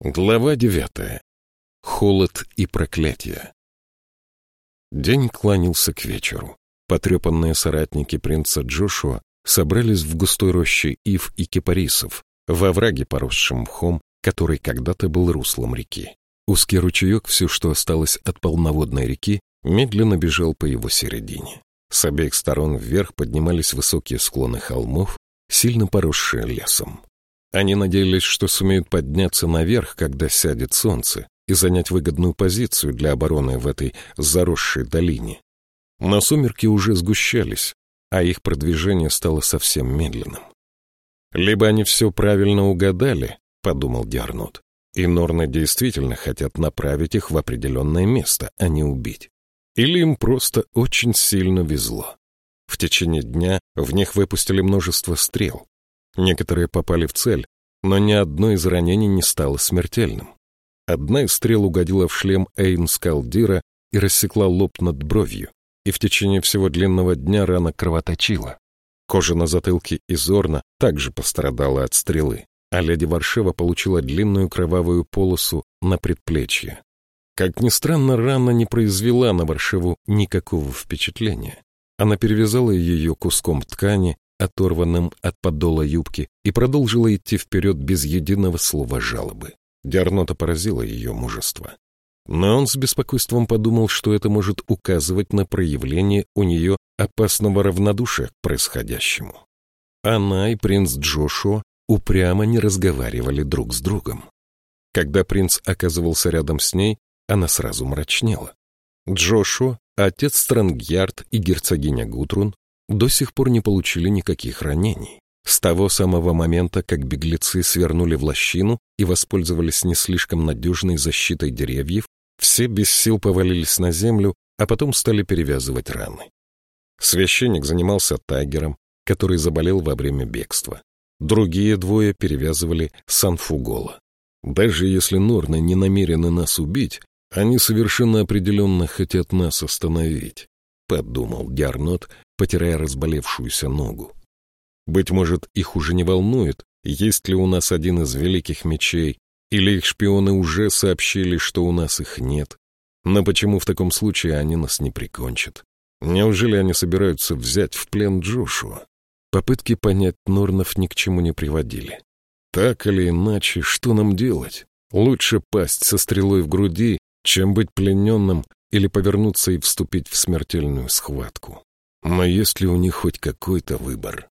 Глава девятая. Холод и проклятие. День кланялся к вечеру. Потрепанные соратники принца Джошуа собрались в густой роще ив и кипарисов, во враге, поросшем мхом, который когда-то был руслом реки. Узкий ручеек, все, что осталось от полноводной реки, медленно бежал по его середине. С обеих сторон вверх поднимались высокие склоны холмов, сильно поросшие лесом. Они надеялись, что сумеют подняться наверх, когда сядет солнце, и занять выгодную позицию для обороны в этой заросшей долине. Но сумерки уже сгущались, а их продвижение стало совсем медленным. «Либо они все правильно угадали», — подумал Диарнот, «и Норны действительно хотят направить их в определенное место, а не убить. Или им просто очень сильно везло. В течение дня в них выпустили множество стрел, Некоторые попали в цель, но ни одно из ранений не стало смертельным. Одна из стрел угодила в шлем Эйн Скалдира и рассекла лоб над бровью, и в течение всего длинного дня рана кровоточила. Кожа на затылке Изорна также пострадала от стрелы, а леди Варшева получила длинную кровавую полосу на предплечье. Как ни странно, рана не произвела на Варшеву никакого впечатления. Она перевязала ее куском ткани оторванным от подола юбки, и продолжила идти вперед без единого слова жалобы. Диарнота поразило ее мужество. Но он с беспокойством подумал, что это может указывать на проявление у нее опасного равнодушия к происходящему. Она и принц Джошуа упрямо не разговаривали друг с другом. Когда принц оказывался рядом с ней, она сразу мрачнела. Джошуа, отец Странгьярд и герцогиня Гутрун до сих пор не получили никаких ранений. С того самого момента, как беглецы свернули в лощину и воспользовались не слишком надежной защитой деревьев, все без сил повалились на землю, а потом стали перевязывать раны. Священник занимался тайгером, который заболел во время бегства. Другие двое перевязывали Санфугола. Даже если Норны не намерены нас убить, они совершенно определенно хотят нас остановить, — подумал Диарнот, потирая разболевшуюся ногу. Быть может, их уже не волнует, есть ли у нас один из великих мечей, или их шпионы уже сообщили, что у нас их нет. Но почему в таком случае они нас не прикончат? Неужели они собираются взять в плен Джошуа? Попытки понять Норнов ни к чему не приводили. Так или иначе, что нам делать? Лучше пасть со стрелой в груди, чем быть плененным или повернуться и вступить в смертельную схватку. Но есть ли у них хоть какой-то выбор?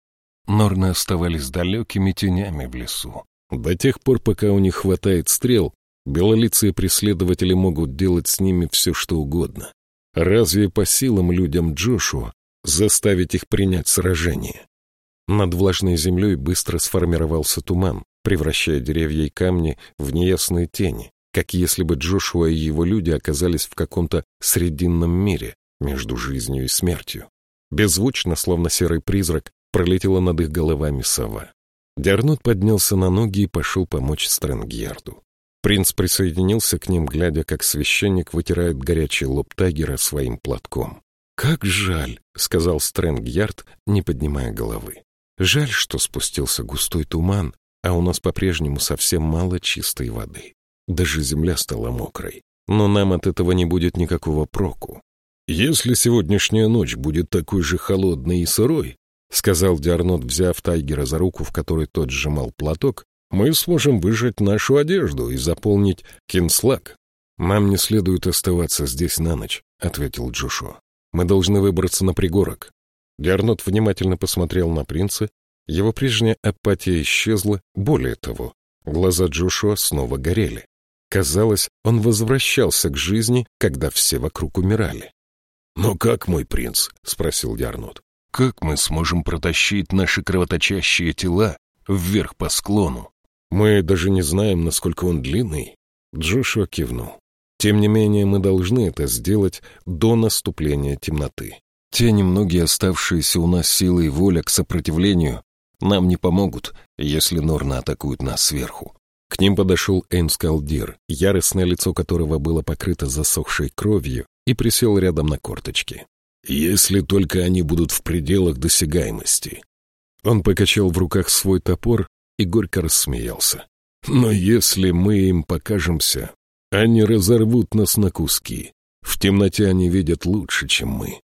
Норны оставались далекими тенями в лесу. До тех пор, пока у них хватает стрел, белолицые преследователи могут делать с ними все, что угодно. Разве по силам людям Джошуа заставить их принять сражение? Над влажной землей быстро сформировался туман, превращая деревья и камни в неясные тени, как если бы Джошуа и его люди оказались в каком-то срединном мире между жизнью и смертью. Беззвучно, словно серый призрак, пролетела над их головами сова. Диарнот поднялся на ноги и пошел помочь Стрэнгьярду. Принц присоединился к ним, глядя, как священник вытирает горячий лоб Тайгера своим платком. «Как жаль», — сказал Стрэнгьярд, не поднимая головы. «Жаль, что спустился густой туман, а у нас по-прежнему совсем мало чистой воды. Даже земля стала мокрой. Но нам от этого не будет никакого проку. «Если сегодняшняя ночь будет такой же холодной и сырой», — сказал Диарнот, взяв Тайгера за руку, в которой тот сжимал платок, «мы сможем выжать нашу одежду и заполнить кинслаг». «Нам не следует оставаться здесь на ночь», — ответил Джошуа. «Мы должны выбраться на пригорок». Диарнот внимательно посмотрел на принца. Его прежняя апатия исчезла. Более того, глаза Джошуа снова горели. Казалось, он возвращался к жизни, когда все вокруг умирали. «Но как, мой принц?» — спросил Ярнот. «Как мы сможем протащить наши кровоточащие тела вверх по склону? Мы даже не знаем, насколько он длинный». Джошуа кивнул. «Тем не менее, мы должны это сделать до наступления темноты. Те немногие оставшиеся у нас силы и воля к сопротивлению нам не помогут, если Норны атакуют нас сверху. К ним подошел Эйнскалдир, яростное лицо которого было покрыто засохшей кровью, и присел рядом на корточки. «Если только они будут в пределах досягаемости». Он покачал в руках свой топор и горько рассмеялся. Но если мы им покажемся, они разорвут нас на куски. В темноте они видят лучше, чем мы.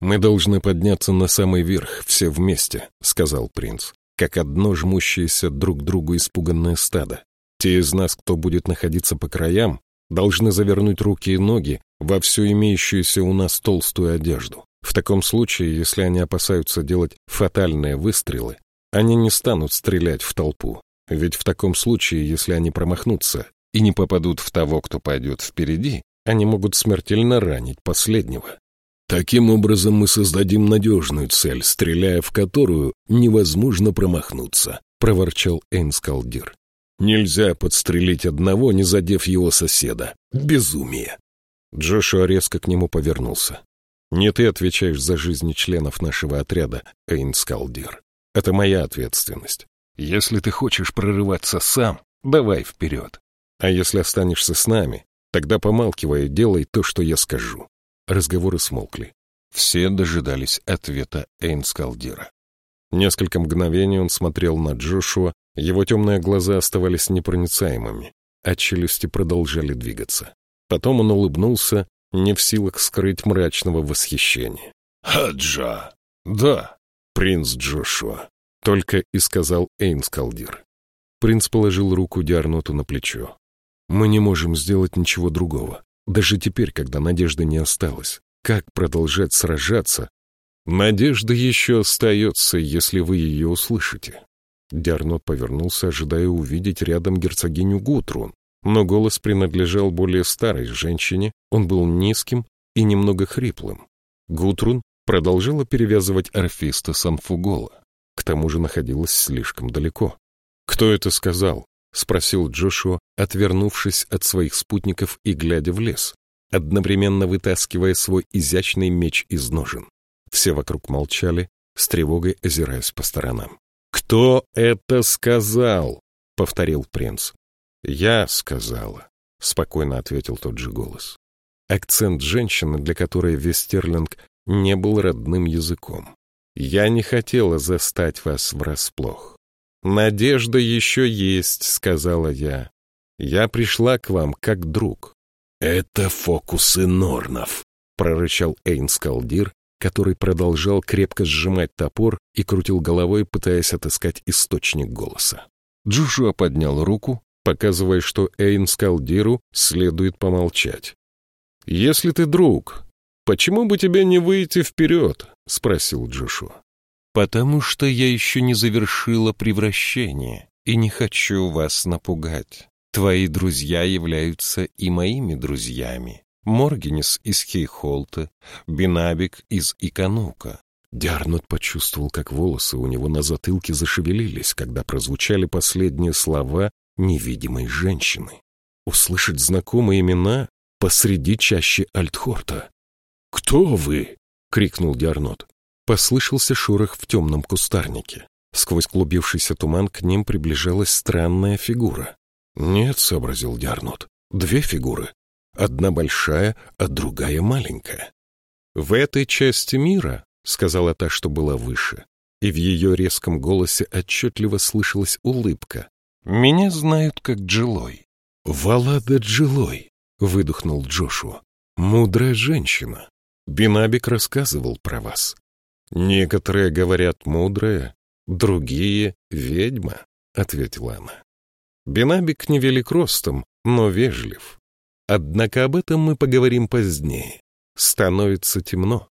Мы должны подняться на самый верх, все вместе, сказал принц, как одно жмущееся друг другу испуганное стадо. Те из нас, кто будет находиться по краям, должны завернуть руки и ноги во всю имеющуюся у нас толстую одежду. В таком случае, если они опасаются делать фатальные выстрелы, они не станут стрелять в толпу. Ведь в таком случае, если они промахнутся и не попадут в того, кто пойдет впереди, они могут смертельно ранить последнего. Таким образом мы создадим надежную цель, стреляя в которую невозможно промахнуться, проворчал Эйнскалдир. Нельзя подстрелить одного, не задев его соседа. Безумие. Джошуа резко к нему повернулся. Не ты отвечаешь за жизни членов нашего отряда, Эйнскалдир. Это моя ответственность. Если ты хочешь прорываться сам, давай вперед. А если останешься с нами, тогда помалкивай и делай то, что я скажу. Разговоры смолкли. Все дожидались ответа Эйнскалдира. Несколько мгновений он смотрел на Джошуа, его темные глаза оставались непроницаемыми, а челюсти продолжали двигаться. Потом он улыбнулся, не в силах скрыть мрачного восхищения. «Хаджа! Да, принц Джошуа!» — только и сказал Эйнскалдир. Принц положил руку Диарноту на плечо. «Мы не можем сделать ничего другого, даже теперь, когда надежды не осталось. Как продолжать сражаться? Надежда еще остается, если вы ее услышите». Диарнот повернулся, ожидая увидеть рядом герцогиню Гутрун, но голос принадлежал более старой женщине, он был низким и немного хриплым. Гутрун продолжала перевязывать орфиста Санфугола, к тому же находилась слишком далеко. «Кто это сказал?» — спросил Джошуа, отвернувшись от своих спутников и глядя в лес, одновременно вытаскивая свой изящный меч из ножен. Все вокруг молчали, с тревогой озираясь по сторонам. «Кто это сказал?» — повторил принц. «Я сказала», — спокойно ответил тот же голос. Акцент женщины, для которой Вестерлинг не был родным языком. «Я не хотела застать вас врасплох. Надежда еще есть», — сказала я. «Я пришла к вам как друг». «Это фокусы Норнов», — прорычал Эйнскалдир, который продолжал крепко сжимать топор и крутил головой, пытаясь отыскать источник голоса. Джушуа поднял руку, показывая, что Эйн Скалдиру следует помолчать. «Если ты друг, почему бы тебе не выйти вперед?» — спросил Джошуа. «Потому что я еще не завершила превращение и не хочу вас напугать. Твои друзья являются и моими друзьями. Моргенис из Хейхолта, Бинабик из Иканука». Диарнот почувствовал, как волосы у него на затылке зашевелились, когда прозвучали последние слова невидимой женщины. Услышать знакомые имена посреди чащи Альтхорта. «Кто вы?» — крикнул Диарнот. Послышался шорох в темном кустарнике. Сквозь клубившийся туман к ним приближалась странная фигура. «Нет», — сообразил Диарнот, — «две фигуры. Одна большая, а другая маленькая». «В этой части мира», — сказала та, что была выше, и в ее резком голосе отчетливо слышалась улыбка, меня знают как Джилой. Валада Джилой, выдохнул Джошуа. Мудрая женщина. Бинабик рассказывал про вас. Некоторые говорят мудрая, другие — ведьма, ответила она. Бинабик невелик ростом, но вежлив. Однако об этом мы поговорим позднее. Становится темно.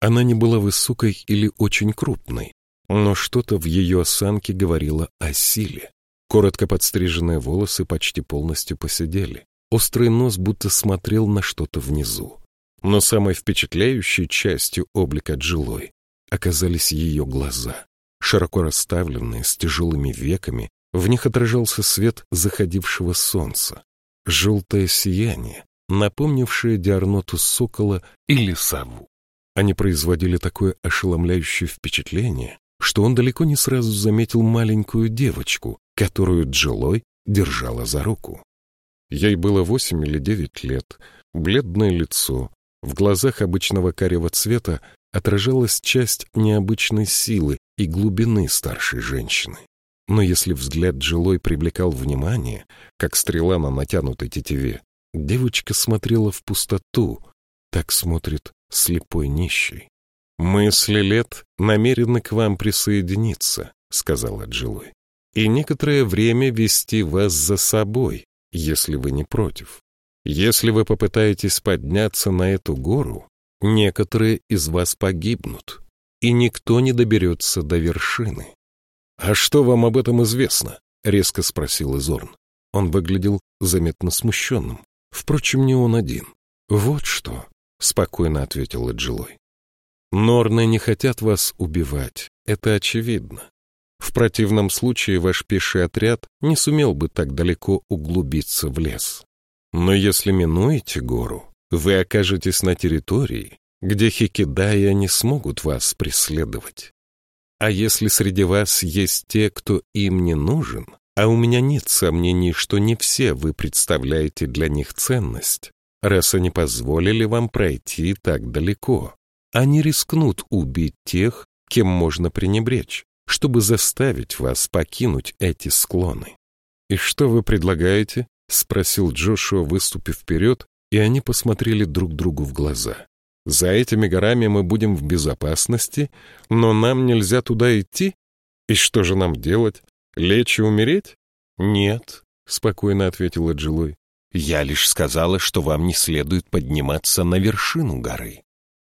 Она не была высокой или очень крупной, но что-то в ее осанке говорило о силе. Коротко подстриженные волосы почти полностью посидели. Острый нос будто смотрел на что-то внизу. Но самой впечатляющей частью облика Джилой оказались ее глаза. Широко расставленные, с тяжелыми веками, в них отражался свет заходившего солнца. Желтое сияние, напомнившее Диарноту сокола или сову. Они производили такое ошеломляющее впечатление, что он далеко не сразу заметил маленькую девочку, которую Джилой держала за руку. Ей было восемь или девять лет, бледное лицо, в глазах обычного карего цвета отражалась часть необычной силы и глубины старшей женщины. Но если взгляд Джилой привлекал внимание, как стрела на натянутой тетиве, девочка смотрела в пустоту, так смотрит слепой нищий. «Мысли лет намерены к вам присоединиться», — сказала Джилой, «и некоторое время вести вас за собой, если вы не против. Если вы попытаетесь подняться на эту гору, некоторые из вас погибнут, и никто не доберется до вершины. «А что вам об этом известно?» — резко спросил Изорн. Он выглядел заметно смущенным. Впрочем, не он один. «Вот что», — спокойно ответил Эджилой. «Норны не хотят вас убивать, это очевидно. В противном случае ваш пеший отряд не сумел бы так далеко углубиться в лес. Но если минуете гору, вы окажетесь на территории, где хикидая не смогут вас преследовать. А если среди вас есть те, кто им не нужен, а у меня нет сомнений, что не все вы представляете для них ценность, раз они позволили вам пройти так далеко, они рискнут убить тех, кем можно пренебречь, чтобы заставить вас покинуть эти склоны. «И что вы предлагаете?» — спросил Джошуа, выступив вперед, и они посмотрели друг другу в глаза. За этими горами мы будем в безопасности, но нам нельзя туда идти? И что же нам делать? Лечь и умереть? Нет, спокойно ответила Джилой. Я лишь сказала, что вам не следует подниматься на вершину горы.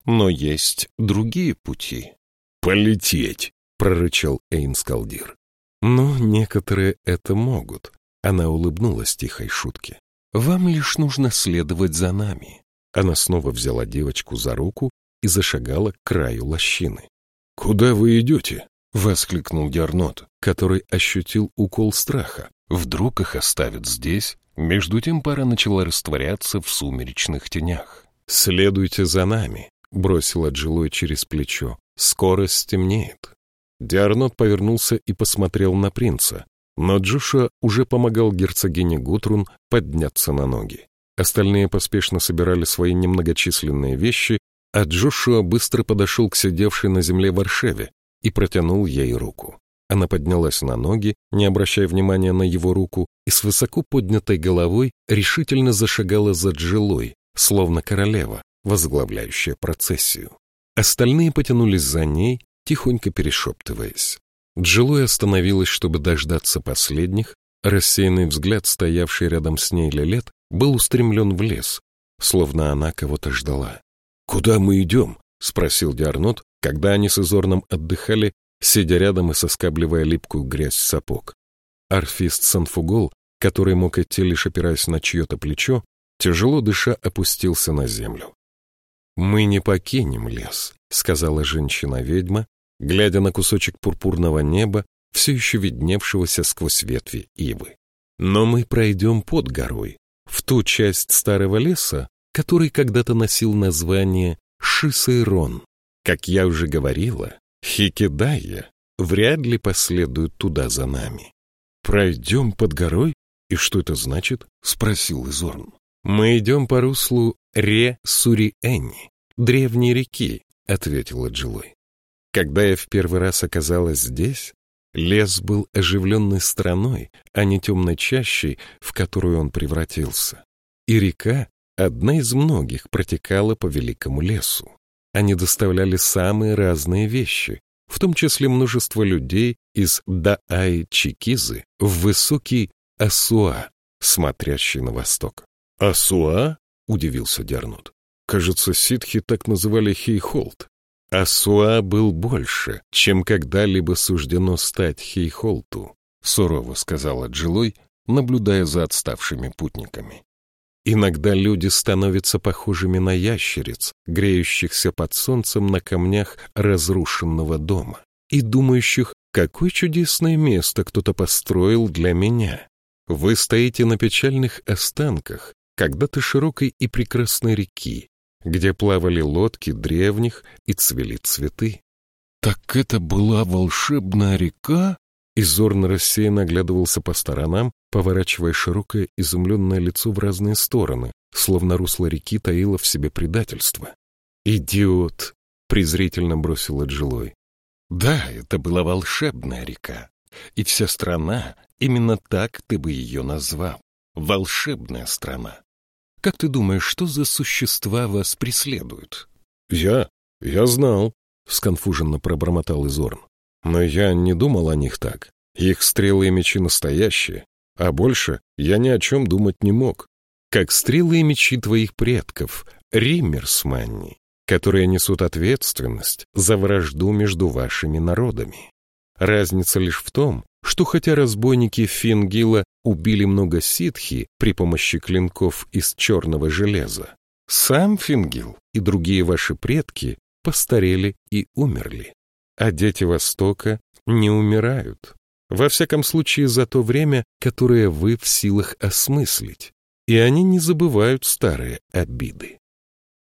Но есть другие пути. Полететь, прорычал Эйнскалдир. Но некоторые это могут. Она улыбнулась тихой шутке. Вам лишь нужно следовать за нами. Она снова взяла девочку за руку и зашагала к краю лощины. «Куда вы идете?» — воскликнул Диарнот, который ощутил укол страха. Вдруг их оставят здесь? Между тем пара начала растворяться в сумеречных тенях. «Следуйте за нами», — бросила Джилой через плечо. «Скоро стемнеет». Диарнот повернулся и посмотрел на принца, но Джуша уже помогал герцогине Гутрун подняться на ноги. Остальные поспешно собирали свои немногочисленные вещи, а Джошуа быстро подошел к сидевшей на земле Варшеве и протянул ей руку. Она поднялась на ноги, не обращая внимания на его руку, и с высоко поднятой головой решительно зашагала за Джилой, словно королева, возглавляющая процессию. Остальные потянулись за ней, тихонько перешептываясь. Джилой остановилась, чтобы дождаться последних, рассеянный взгляд, стоявший рядом с ней Лилет, был устремлен в лес, словно она кого-то ждала. «Куда мы идем?» — спросил Диарнот, когда они с Изорном отдыхали, сидя рядом и соскабливая липкую грязь сапог. Арфист Санфугол, который мог идти лишь опираясь на чье-то плечо, тяжело дыша опустился на землю. «Мы не покинем лес», — сказала женщина-ведьма, глядя на кусочек пурпурного неба, все еще видневшегося сквозь ветви ивы. «Но мы пройдем под горой, в ту часть старого леса, который когда-то носил название Шисейрон. Как я уже говорила, Хикидая вряд ли последует туда за нами. «Пройдем под горой? И что это значит?» — спросил Изорн. «Мы идем по руслу Ре-Сури-Энни, древней реки», — ответила Джилой. «Когда я в первый раз оказалась здесь, Лес был оживленной страной, а не темной чащей, в которую он превратился. И река, одна из многих, протекала по великому лесу. Они доставляли самые разные вещи, в том числе множество людей из Даай-Чикизы в высокий Асуа, смотрящий на восток. «Асуа?» — удивился Дернут. «Кажется, ситхи так называли Хейхолд. Асуа был больше, чем когда-либо суждено стать Хейхолту, сурово сказала Джилой, наблюдая за отставшими путниками. Иногда люди становятся похожими на ящериц, греющихся под солнцем на камнях разрушенного дома, и думающих, какое чудесное место кто-то построил для меня. Вы стоите на печальных останках когда-то широкой и прекрасной реки, где плавали лодки древних и цвели цветы. «Так это была волшебная река?» Изорн рассеянно оглядывался по сторонам, поворачивая широкое изумленное лицо в разные стороны, словно русло реки таило в себе предательство. «Идиот!» — презрительно бросила Джилой. «Да, это была волшебная река», — и вся страна, именно так ты бы ее назвал. Волшебная страна. Как ты думаешь, что за существа вас преследуют? Я? Я знал, — сконфуженно пробормотал Изорн. Но я не думал о них так. Их стрелы и мечи настоящие, а больше я ни о чем думать не мог. Как стрелы и мечи твоих предков, Риммерсманни, которые несут ответственность за вражду между вашими народами. Разница лишь в том, что хотя разбойники Фингила убили много ситхи при помощи клинков из черного железа, сам Фингил и другие ваши предки постарели и умерли. А дети Востока не умирают. Во всяком случае, за то время, которое вы в силах осмыслить. И они не забывают старые обиды.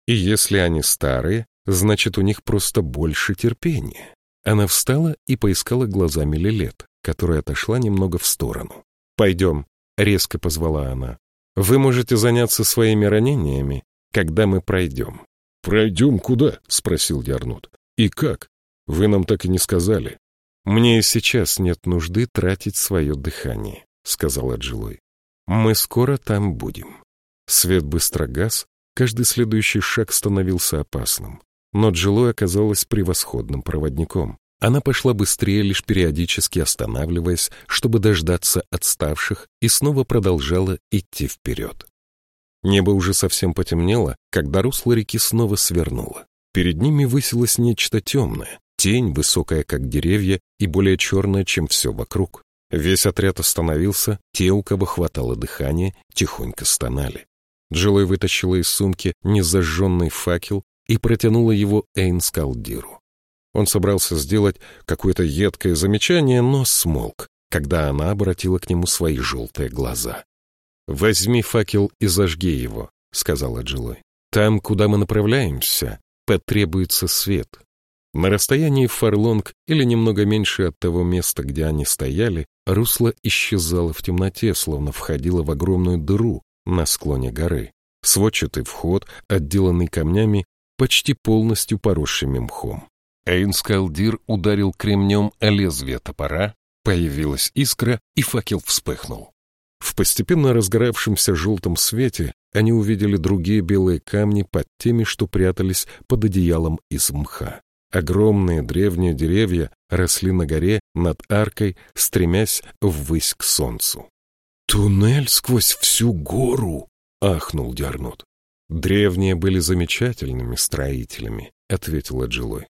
И если они старые, значит, у них просто больше терпения. Она встала и поискала глазами Лилет, которая отошла немного в сторону. «Пойдем», — резко позвала она. «Вы можете заняться своими ранениями, когда мы пройдем». «Пройдем куда?» — спросил Ярнут. «И как? Вы нам так и не сказали». «Мне и сейчас нет нужды тратить свое дыхание», — сказала Джилой. «Мы скоро там будем». Свет быстро гас, каждый следующий шаг становился опасным. Но Джилой оказалась превосходным проводником. Она пошла быстрее, лишь периодически останавливаясь, чтобы дождаться отставших, и снова продолжала идти вперед. Небо уже совсем потемнело, когда русло реки снова свернуло. Перед ними высилось нечто темное, тень, высокая как деревья и более черная, чем все вокруг. Весь отряд остановился, те, у кого хватало дыхания, тихонько стонали. Джилой вытащила из сумки незажженный факел и протянула его Эйнскалдиру. Он собрался сделать какое-то едкое замечание, но смолк, когда она обратила к нему свои желтые глаза. «Возьми факел и зажги его», — сказала Джилой. «Там, куда мы направляемся, потребуется свет». На расстоянии фарлонг или немного меньше от того места, где они стояли, русло исчезало в темноте, словно входило в огромную дыру на склоне горы. Сводчатый вход, отделанный камнями, почти полностью поросшими мхом. Эйнскалдир ударил кремнем о лезвие топора, появилась искра, и факел вспыхнул. В постепенно разгоравшемся желтом свете они увидели другие белые камни под теми, что прятались под одеялом из мха. Огромные древние деревья росли на горе над аркой, стремясь ввысь к солнцу. «Туннель сквозь всю гору!» — ахнул Диарнот. «Древние были замечательными строителями», — ответила Джилой.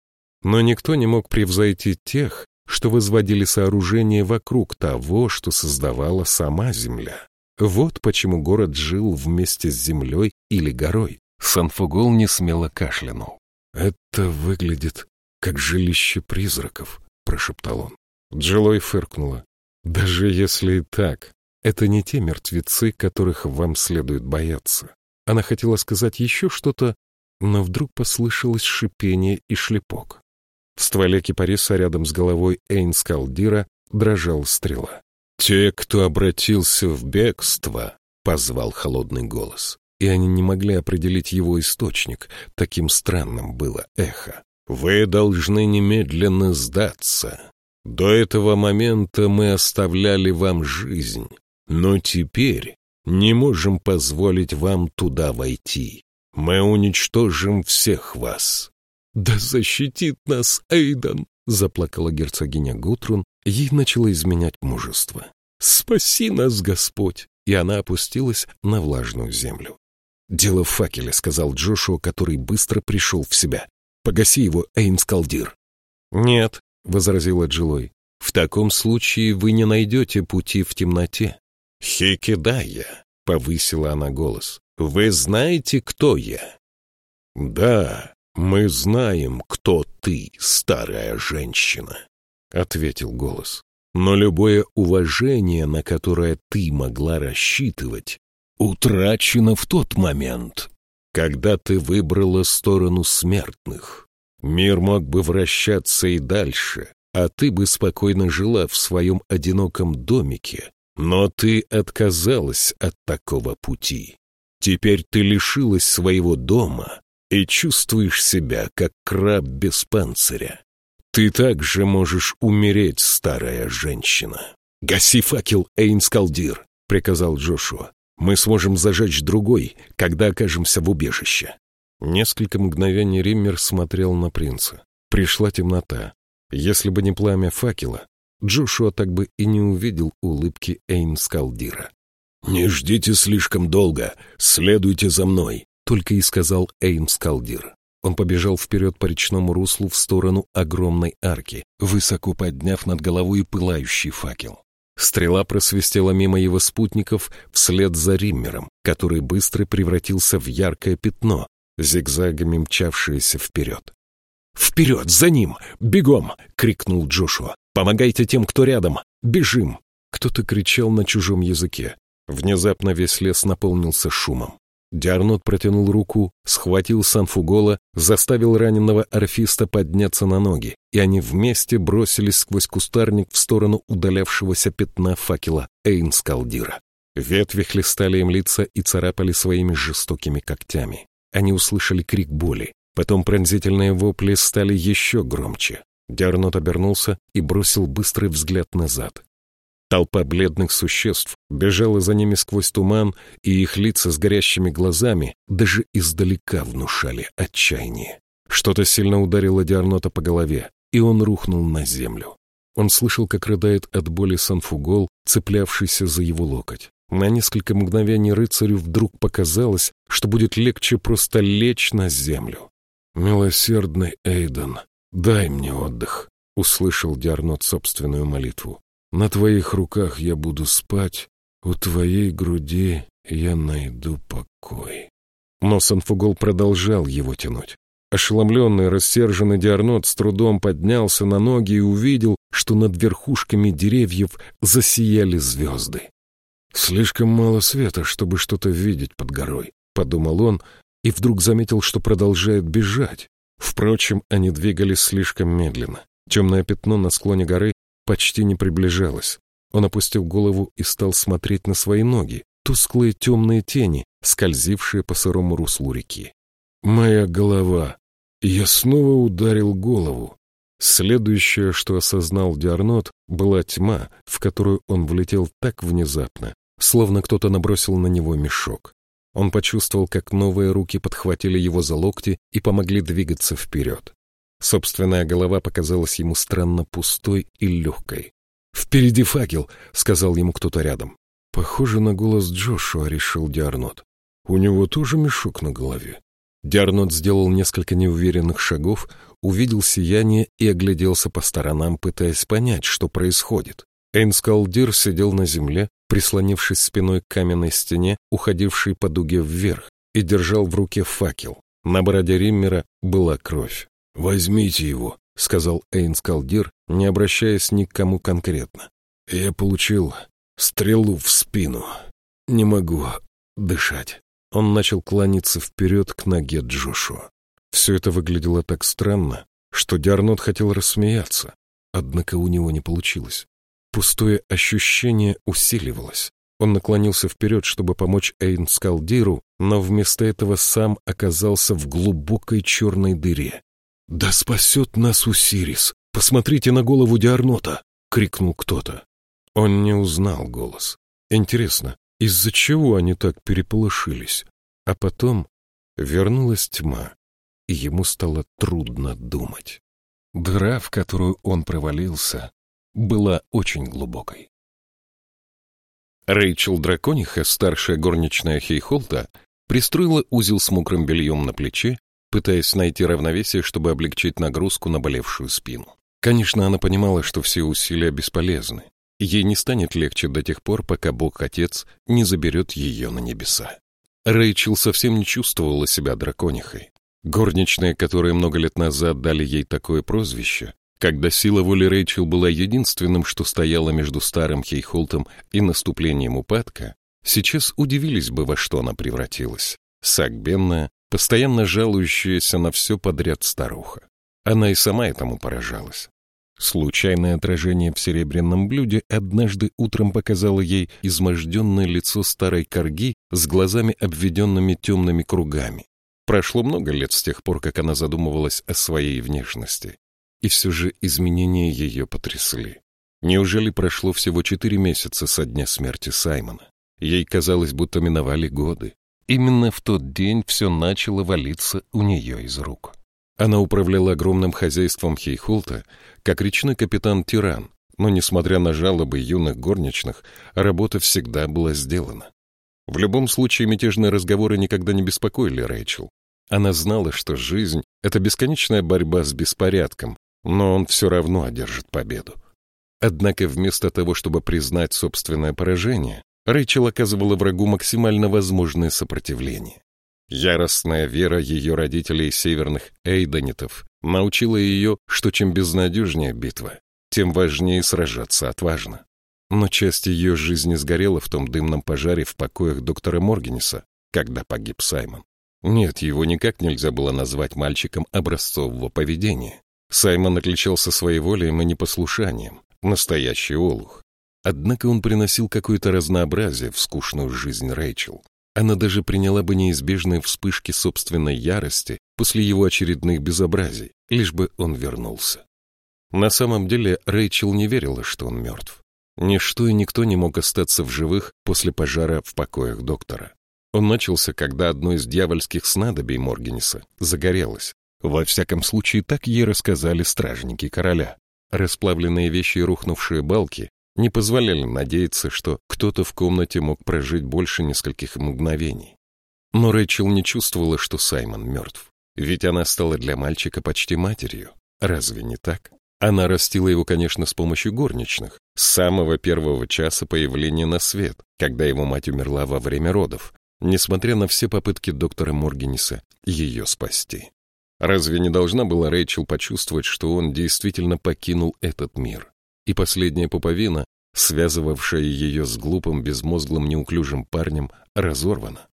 «Но никто не мог превзойти тех, что возводили сооружения вокруг того, что создавала сама земля. Вот почему город жил вместе с землей или горой. Санфугол не смело кашлянул. «Это выглядит как жилище призраков», — прошептал он. Джилой фыркнула. «Даже если и так, это не те мертвецы, которых вам следует бояться». Она хотела сказать еще что-то, но вдруг послышалось шипение и шлепок. В стволе кипариса рядом с головой Эйнскалдира дрожал стрела. «Те, кто обратился в бегство», — позвал холодный голос. И они не могли определить его источник, таким странным было эхо. «Вы должны немедленно сдаться. До этого момента мы оставляли вам жизнь, но теперь не можем позволить вам туда войти. Мы уничтожим всех вас. «Да защитит нас Эйден!» — заплакала герцогиня Гутрун, ей начало изменять мужество. «Спаси нас, Господь!» И она опустилась на влажную землю. «Дело в факеле», — сказал Джошуа, который быстро пришел в себя. «Погаси его, Эйнскалдир». «Нет», — возразила Джилой. «В таком случае вы не найдете пути в темноте». «Хекедая», — повысила она голос. «Вы знаете, кто я?» «Да», «Мы знаем, кто ты, старая женщина», — ответил голос. «Но любое уважение, на которое ты могла рассчитывать, утрачено в тот момент, когда ты выбрала сторону смертных. Мир мог бы вращаться и дальше, а ты бы спокойно жила в своем одиноком домике, но ты отказалась от такого пути. Теперь ты лишилась своего дома, и чувствуешь себя, как краб без панциря. Ты также можешь умереть, старая женщина. Гаси факел, Эйнскалдир, приказал Джошуа. Мы сможем зажечь другой, когда окажемся в убежище. Несколько мгновений Риммер смотрел на принца. Пришла темнота. Если бы не пламя факела, Джошуа так бы и не увидел улыбки Эйнскалдира. «Не ждите слишком долго, следуйте за мной», — только и сказал Эйнскалдир. Он побежал вперед по речному руслу в сторону огромной арки, высоко подняв над головой пылающий факел. Стрела просвистела мимо его спутников вслед за Риммером, который быстро превратился в яркое пятно, зигзагами мчавшееся вперед. «Вперед! За ним! Бегом!» — крикнул Джошуа. «Помогайте тем, кто рядом! Бежим!» Кто-то кричал на чужом языке. Внезапно весь лес наполнился шумом. Диарнот протянул руку, схватил Санфугола, заставил раненого орфиста подняться на ноги, и они вместе бросились сквозь кустарник в сторону удалявшегося пятна факела Эйнскалдира. Ветви хлестали им лица и царапали своими жестокими когтями. Они услышали крик боли. Потом пронзительные вопли стали еще громче. Диарнот обернулся и бросил быстрый взгляд назад. Толпа бледных существ бежала за ними сквозь туман, и их лица с горящими глазами даже издалека внушали отчаяние. Что-то сильно ударило Диарнота по голове, и он рухнул на землю. Он слышал, как рыдает от боли Санфугол, цеплявшийся за его локоть. На несколько мгновений рыцарю вдруг показалось, что будет легче просто лечь на землю. «Милосердный Эйден, дай мне отдых», — услышал Диарнот собственную молитву. На твоих руках я буду спать, у твоей груди я найду покой. Но Санфугол продолжал его тянуть. Ошеломленный, рассерженный Диарнот с трудом поднялся на ноги и увидел, что над верхушками деревьев засияли звезды. «Слишком мало света, чтобы что-то видеть под горой», — подумал он, и вдруг заметил, что продолжает бежать. Впрочем, они двигались слишком медленно. Темное пятно на склоне горы почти не приближалась. Он опустил голову и стал смотреть на свои ноги, тусклые темные тени, скользившие по сырому руслу реки. «Моя голова!» Я снова ударил голову. Следующее, что осознал Диарнот, была тьма, в которую он влетел так внезапно, словно кто-то набросил на него мешок. Он почувствовал, как новые руки подхватили его за локти и помогли двигаться вперед. Собственная голова показалась ему странно пустой и легкой. «Впереди факел!» — сказал ему кто-то рядом. «Похоже на голос Джошуа», — решил Диарнот. «У него тоже мешок на голове». Диарнот сделал несколько неуверенных шагов, увидел сияние и огляделся по сторонам, пытаясь понять, что происходит. Эйнскалдир сидел на земле, прислонившись спиной к каменной стене, уходившей по дуге вверх, и держал в руке факел. На бороде Риммера была кровь. «Возьмите его», — сказал Эйнскалдир, не обращаясь ни к кому конкретно. «Я получил стрелу в спину. Не могу дышать». Он начал клониться вперед к ноге Джошуа. Все это выглядело так странно, что Диарнот хотел рассмеяться, однако у него не получилось. Пустое ощущение усиливалось. Он наклонился вперед, чтобы помочь Эйнскалдиру, но вместо этого сам оказался в глубокой черной дыре. «Да спасет нас Усирис! Посмотрите на голову Диарнота!» — крикнул кто-то. Он не узнал голос. Интересно, из-за чего они так переполошились? А потом вернулась тьма, и ему стало трудно думать. Дыра, в которую он провалился, была очень глубокой. Рэйчел Дракониха, старшая горничная Хейхолта, пристроила узел с мокрым бельем на плече пытаясь найти равновесие, чтобы облегчить нагрузку на болевшую спину. Конечно, она понимала, что все усилия бесполезны. Ей не станет легче до тех пор, пока Бог-Отец не заберет ее на небеса. Рэйчел совсем не чувствовала себя драконихой. Горничные, которые много лет назад дали ей такое прозвище, когда сила воли Рэйчел была единственным, что стояло между старым Хейхолтом и наступлением упадка, сейчас удивились бы, во что она превратилась. Сагбенная, постоянно жалующаяся на все подряд старуха. Она и сама этому поражалась. Случайное отражение в серебряном блюде однажды утром показало ей изможденное лицо старой корги с глазами, обведенными темными кругами. Прошло много лет с тех пор, как она задумывалась о своей внешности. и все же изменения ее потрясли. Неужели прошло всего четыре месяца со дня смерти Саймона? Ей казалось, будто миновали годы. Именно в тот день все начало валиться у нее из рук. Она управляла огромным хозяйством Хейхолта, как речной капитан-тиран, но, несмотря на жалобы юных горничных, работа всегда была сделана. В любом случае, мятежные разговоры никогда не беспокоили Рэйчел. Она знала, что жизнь — это бесконечная борьба с беспорядком, но он все равно одержит победу. Однако вместо того, чтобы признать собственное поражение, Рэйчел оказывала врагу максимально возможное сопротивление. Яростная вера ее родителей северных эйдонитов научила ее, что чем безнадежнее битва, тем важнее сражаться отважно. Но часть ее жизни сгорела в том дымном пожаре в покоях доктора Моргенеса, когда погиб Саймон. Нет, его никак нельзя было назвать мальчиком образцового поведения. Саймон отличался своеволием и непослушанием, настоящий олух. Однако он приносил какое-то разнообразие в скучную жизнь Рэйчел. Она даже приняла бы неизбежные вспышки собственной ярости после его очередных безобразий, лишь бы он вернулся. На самом деле Рэйчел не верила, что он мертв. Ничто и никто не мог остаться в живых после пожара в покоях доктора. Он начался, когда одно из дьявольских снадобий Моргенеса загорелось. Во всяком случае, так ей рассказали стражники короля. Расплавленные вещи и рухнувшие балки не позволяли надеяться, что кто-то в комнате мог прожить больше нескольких мгновений. Но Рэйчел не чувствовала, что Саймон мертв. Ведь она стала для мальчика почти матерью. Разве не так? Она растила его, конечно, с помощью горничных, с самого первого часа появления на свет, когда его мать умерла во время родов, несмотря на все попытки доктора Моргенеса ее спасти. Разве не должна была Рэйчел почувствовать, что он действительно покинул этот мир? И последняя пуповина, связывавшая ее с глупым, безмозглым, неуклюжим парнем, разорвана.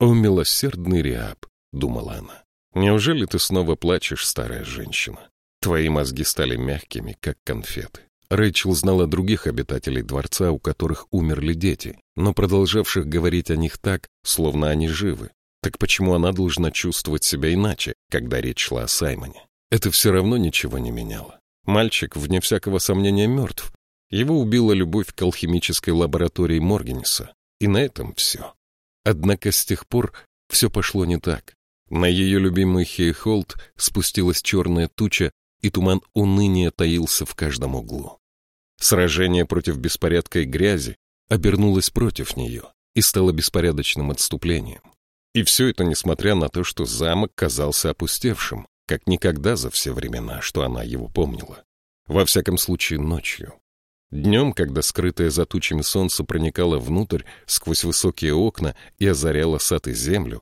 «О, милосердный Риаб!» — думала она. «Неужели ты снова плачешь, старая женщина? Твои мозги стали мягкими, как конфеты». Рэйчел знала других обитателей дворца, у которых умерли дети, но продолжавших говорить о них так, словно они живы. Так почему она должна чувствовать себя иначе, когда речь шла о Саймоне? Это все равно ничего не меняло. Мальчик, вне всякого сомнения, мертв. Его убила любовь к алхимической лаборатории Моргенеса. И на этом все. Однако с тех пор все пошло не так. На ее любимый Хейхолд спустилась черная туча, и туман уныния таился в каждом углу. Сражение против беспорядка и грязи обернулось против нее и стало беспорядочным отступлением. И все это несмотря на то, что замок казался опустевшим, как никогда за все времена, что она его помнила. Во всяком случае, ночью. Днем, когда скрытое за тучами солнце проникало внутрь сквозь высокие окна и озаряло сад и землю,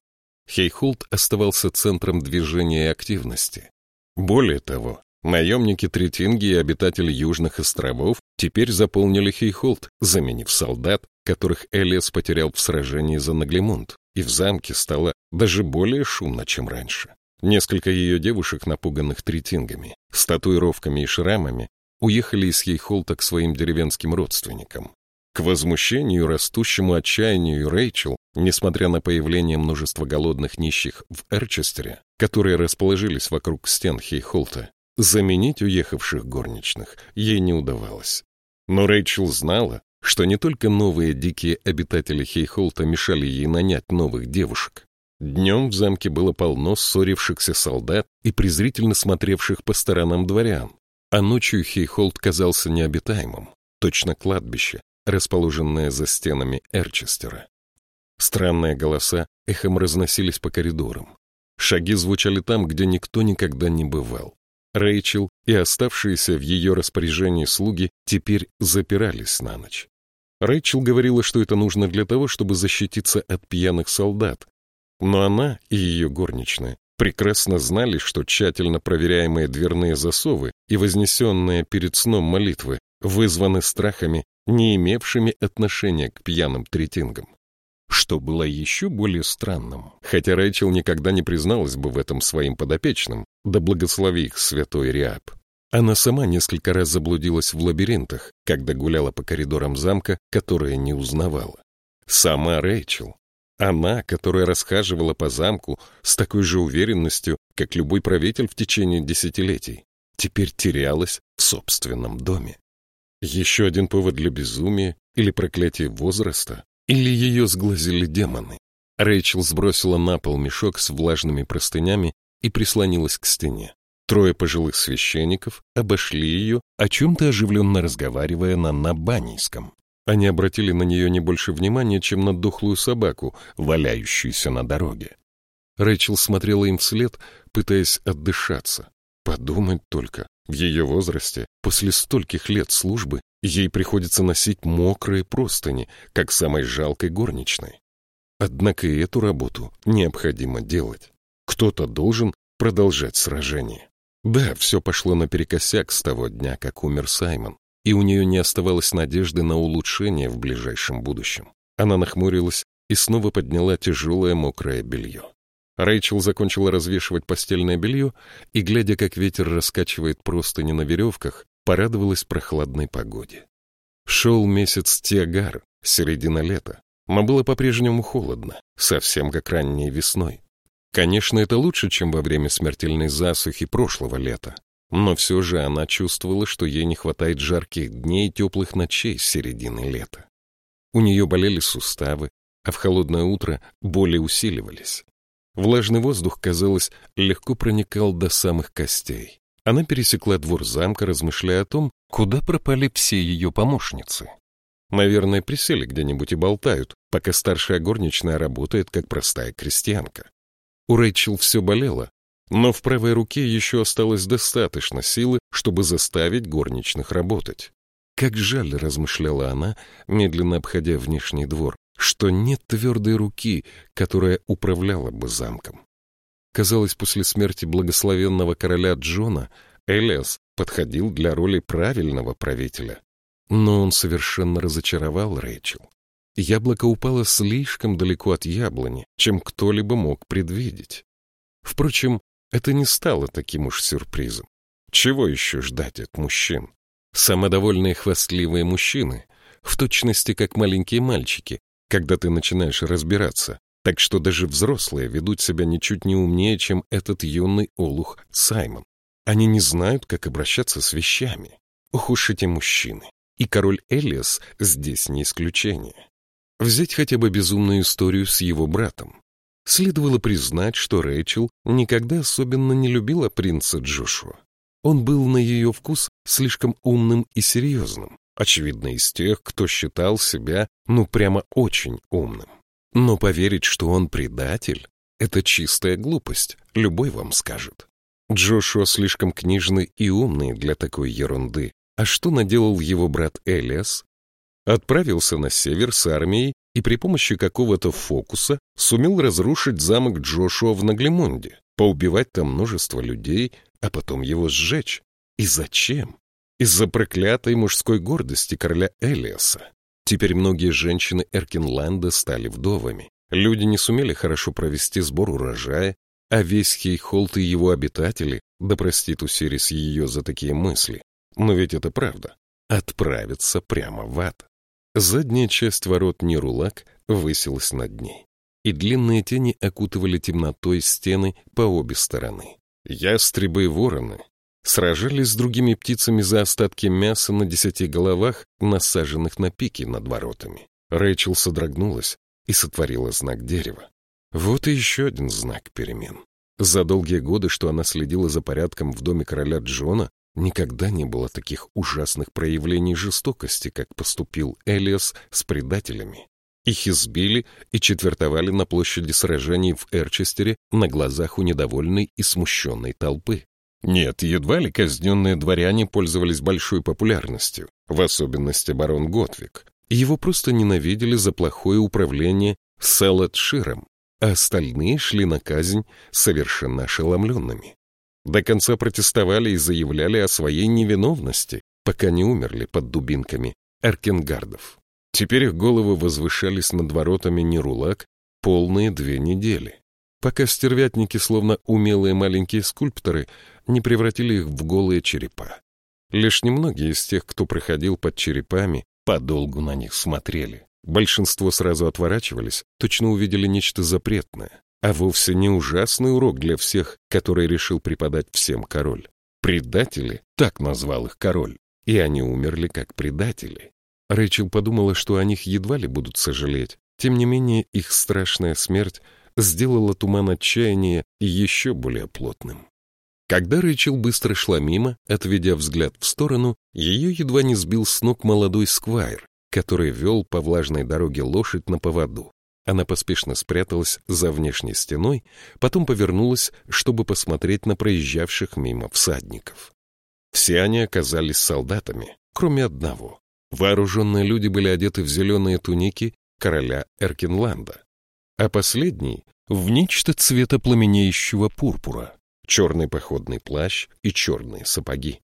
Хейхолд оставался центром движения и активности. Более того, наемники Третинги и обитатели Южных островов теперь заполнили Хейхолд, заменив солдат, которых Элиас потерял в сражении за Наглемунд, и в замке стало даже более шумно, чем раньше. Несколько ее девушек, напуганных третингами, с татуировками и шрамами, уехали из Хейхолта к своим деревенским родственникам. К возмущению, растущему отчаянию Рэйчел, несмотря на появление множества голодных нищих в Эрчестере, которые расположились вокруг стен Хейхолта, заменить уехавших горничных ей не удавалось. Но Рэйчел знала, что не только новые дикие обитатели Хейхолта мешали ей нанять новых девушек, Днем в замке было полно ссорившихся солдат и презрительно смотревших по сторонам дворян, а ночью Хейхолд казался необитаемым, точно кладбище, расположенное за стенами Эрчестера. Странные голоса эхом разносились по коридорам. Шаги звучали там, где никто никогда не бывал. Рэйчел и оставшиеся в ее распоряжении слуги теперь запирались на ночь. Рэйчел говорила, что это нужно для того, чтобы защититься от пьяных солдат, но она и ее горничная прекрасно знали, что тщательно проверяемые дверные засовы и вознесенные перед сном молитвы вызваны страхами, не имевшими отношения к пьяным третингам. Что было еще более странным, хотя Рэйчел никогда не призналась бы в этом своим подопечным, да благослови их святой Риаб. Она сама несколько раз заблудилась в лабиринтах, когда гуляла по коридорам замка, которые не узнавала. Сама Рэйчел, она, которая расхаживала по замку с такой же уверенностью, как любой правитель в течение десятилетий. теперь терялась в собственном доме. Еще один повод для безумия или проклятия возраста, или ее сглазили демоны. Рэйчел сбросила на пол мешок с влажными простынями и прислонилась к стене. Трое пожилых священников обошли ее, о чем-то оживленно разговаривая на набанийском. Они обратили на нее не больше внимания, чем на дохлую собаку, валяющуюся на дороге. Рэйчел смотрела им вслед, пытаясь отдышаться. Подумать только, в ее возрасте, после стольких лет службы, ей приходится носить мокрые простыни, как самой жалкой горничной. Однако и эту работу необходимо делать. Кто-то должен продолжать сражение. Да, все пошло наперекосяк с того дня, как умер Саймон, и у нее не оставалось надежды на улучшение в ближайшем будущем. Она нахмурилась и снова подняла тяжелое мокрое белье. Рэйчел закончила развешивать постельное белье и, глядя, как ветер раскачивает простыни на веревках, порадовалась прохладной погоде. Шел месяц Тиагар, середина лета, но было по-прежнему холодно, совсем как ранней весной. Конечно, это лучше, чем во время смертельной засухи прошлого лета, но все же она чувствовала, что ей не хватает жарких дней и теплых ночей с середины лета. У нее болели суставы, а в холодное утро боли усиливались. Влажный воздух, казалось, легко проникал до самых костей. Она пересекла двор замка, размышляя о том, куда пропали все ее помощницы. Наверное, присели где-нибудь и болтают, пока старшая горничная работает как простая крестьянка. У Рэйчел все болело, но в правой руке еще осталось достаточно силы, чтобы заставить горничных работать. Как жаль, размышляла она, медленно обходя внешний двор, что нет твердой руки, которая управляла бы замком. Казалось, после смерти благословенного короля Джона Элиас подходил для роли правильного правителя. Но он совершенно разочаровал Рэйчел. Яблоко упало слишком далеко от яблони, чем кто-либо мог предвидеть. Впрочем, это не стало таким уж сюрпризом. Чего еще ждать от мужчин? Самодовольные хвастливые мужчины, в точности как маленькие мальчики, когда ты начинаешь разбираться, так что даже взрослые ведут себя ничуть не умнее, чем этот юный олух Саймон. Они не знают, как обращаться с вещами. Ох уж эти мужчины. И король Элиас здесь не исключение. Взять хотя бы безумную историю с его братом. Следовало признать, что Рэйчел никогда особенно не любила принца Джошуа. Он был на ее вкус слишком умным и серьезным, очевидно, из тех, кто считал себя, ну, прямо очень умным. Но поверить, что он предатель, это чистая глупость, любой вам скажет. Джошуа слишком книжный и умный для такой ерунды. А что наделал его брат Элиас? Отправился на север с армией и при помощи какого-то фокуса сумел разрушить замок Джошуа в Наглемонде, поубивать там множество людей, а потом его сжечь. И зачем? Из-за проклятой мужской гордости короля Элиаса. Теперь многие женщины Эркинланда стали вдовами. Люди не сумели хорошо провести сбор урожая, а весь Хейхолд и его обитатели, да простит Усирис ее за такие мысли, но ведь это правда, отправятся прямо в ад. Задняя часть ворот Нерулак высилась над ней, и длинные тени окутывали темнотой стены по обе стороны. Ястребы и вороны сражались с другими птицами за остатки мяса на десяти головах, насаженных на пике над воротами. Рэйчел содрогнулась и сотворила знак дерева. Вот и еще один знак перемен. За долгие годы, что она следила за порядком в доме короля Джона, никогда не было таких ужасных проявлений жестокости, как поступил Элиас с предателями. Их избили и четвертовали на площади сражений в Эрчестере на глазах у недовольной и смущенной толпы. Нет, едва ли казненные дворяне пользовались большой популярностью, в особенности барон Готвик. Его просто ненавидели за плохое управление Селатширом, а остальные шли на казнь совершенно ошеломленными. До конца протестовали и заявляли о своей невиновности, пока не умерли под дубинками эркенгардов. Теперь их головы возвышались над воротами Нерулак полные две недели пока стервятники, словно умелые маленькие скульпторы, не превратили их в голые черепа. Лишь немногие из тех, кто проходил под черепами, подолгу на них смотрели. Большинство сразу отворачивались, точно увидели нечто запретное, а вовсе не ужасный урок для всех, который решил преподать всем король. Предатели, так назвал их король, и они умерли как предатели. Рэйчел подумала, что о них едва ли будут сожалеть. Тем не менее, их страшная смерть сделала туман отчаяния еще более плотным. Когда Рэйчел быстро шла мимо, отведя взгляд в сторону, ее едва не сбил с ног молодой сквайр, который вел по влажной дороге лошадь на поводу. Она поспешно спряталась за внешней стеной, потом повернулась, чтобы посмотреть на проезжавших мимо всадников. Все они оказались солдатами, кроме одного. Вооруженные люди были одеты в зеленые туники короля Эркинланда, а последний — в нечто цвета пламенеющего пурпура, черный походный плащ и черные сапоги.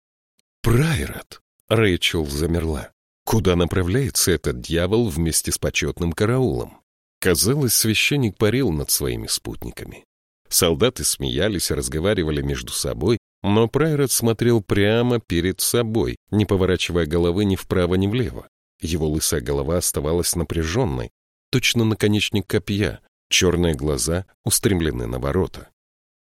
«Прайрат!» — Рэйчел замерла. Куда направляется этот дьявол вместе с почетным караулом? Казалось, священник парил над своими спутниками. Солдаты смеялись разговаривали между собой, но Прайрат смотрел прямо перед собой, не поворачивая головы ни вправо, ни влево. Его лысая голова оставалась напряженной, точно наконечник копья, черные глаза устремлены на ворота.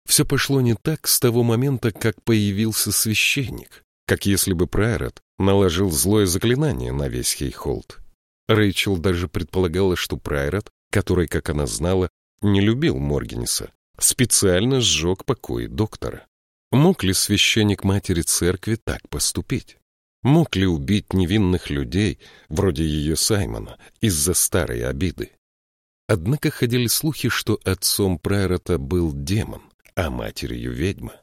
Все пошло не так с того момента, как появился священник, как если бы Прайрат наложил злое заклинание на весь Хейхолд. Рэйчел даже предполагала, что Прайрат, который, как она знала, не любил Моргенеса, специально сжег покои доктора. Мог ли священник матери церкви так поступить? Мог ли убить невинных людей, вроде ее Саймона, из-за старой обиды? Однако ходили слухи, что отцом Прайрата был демон, а матерью ведьма.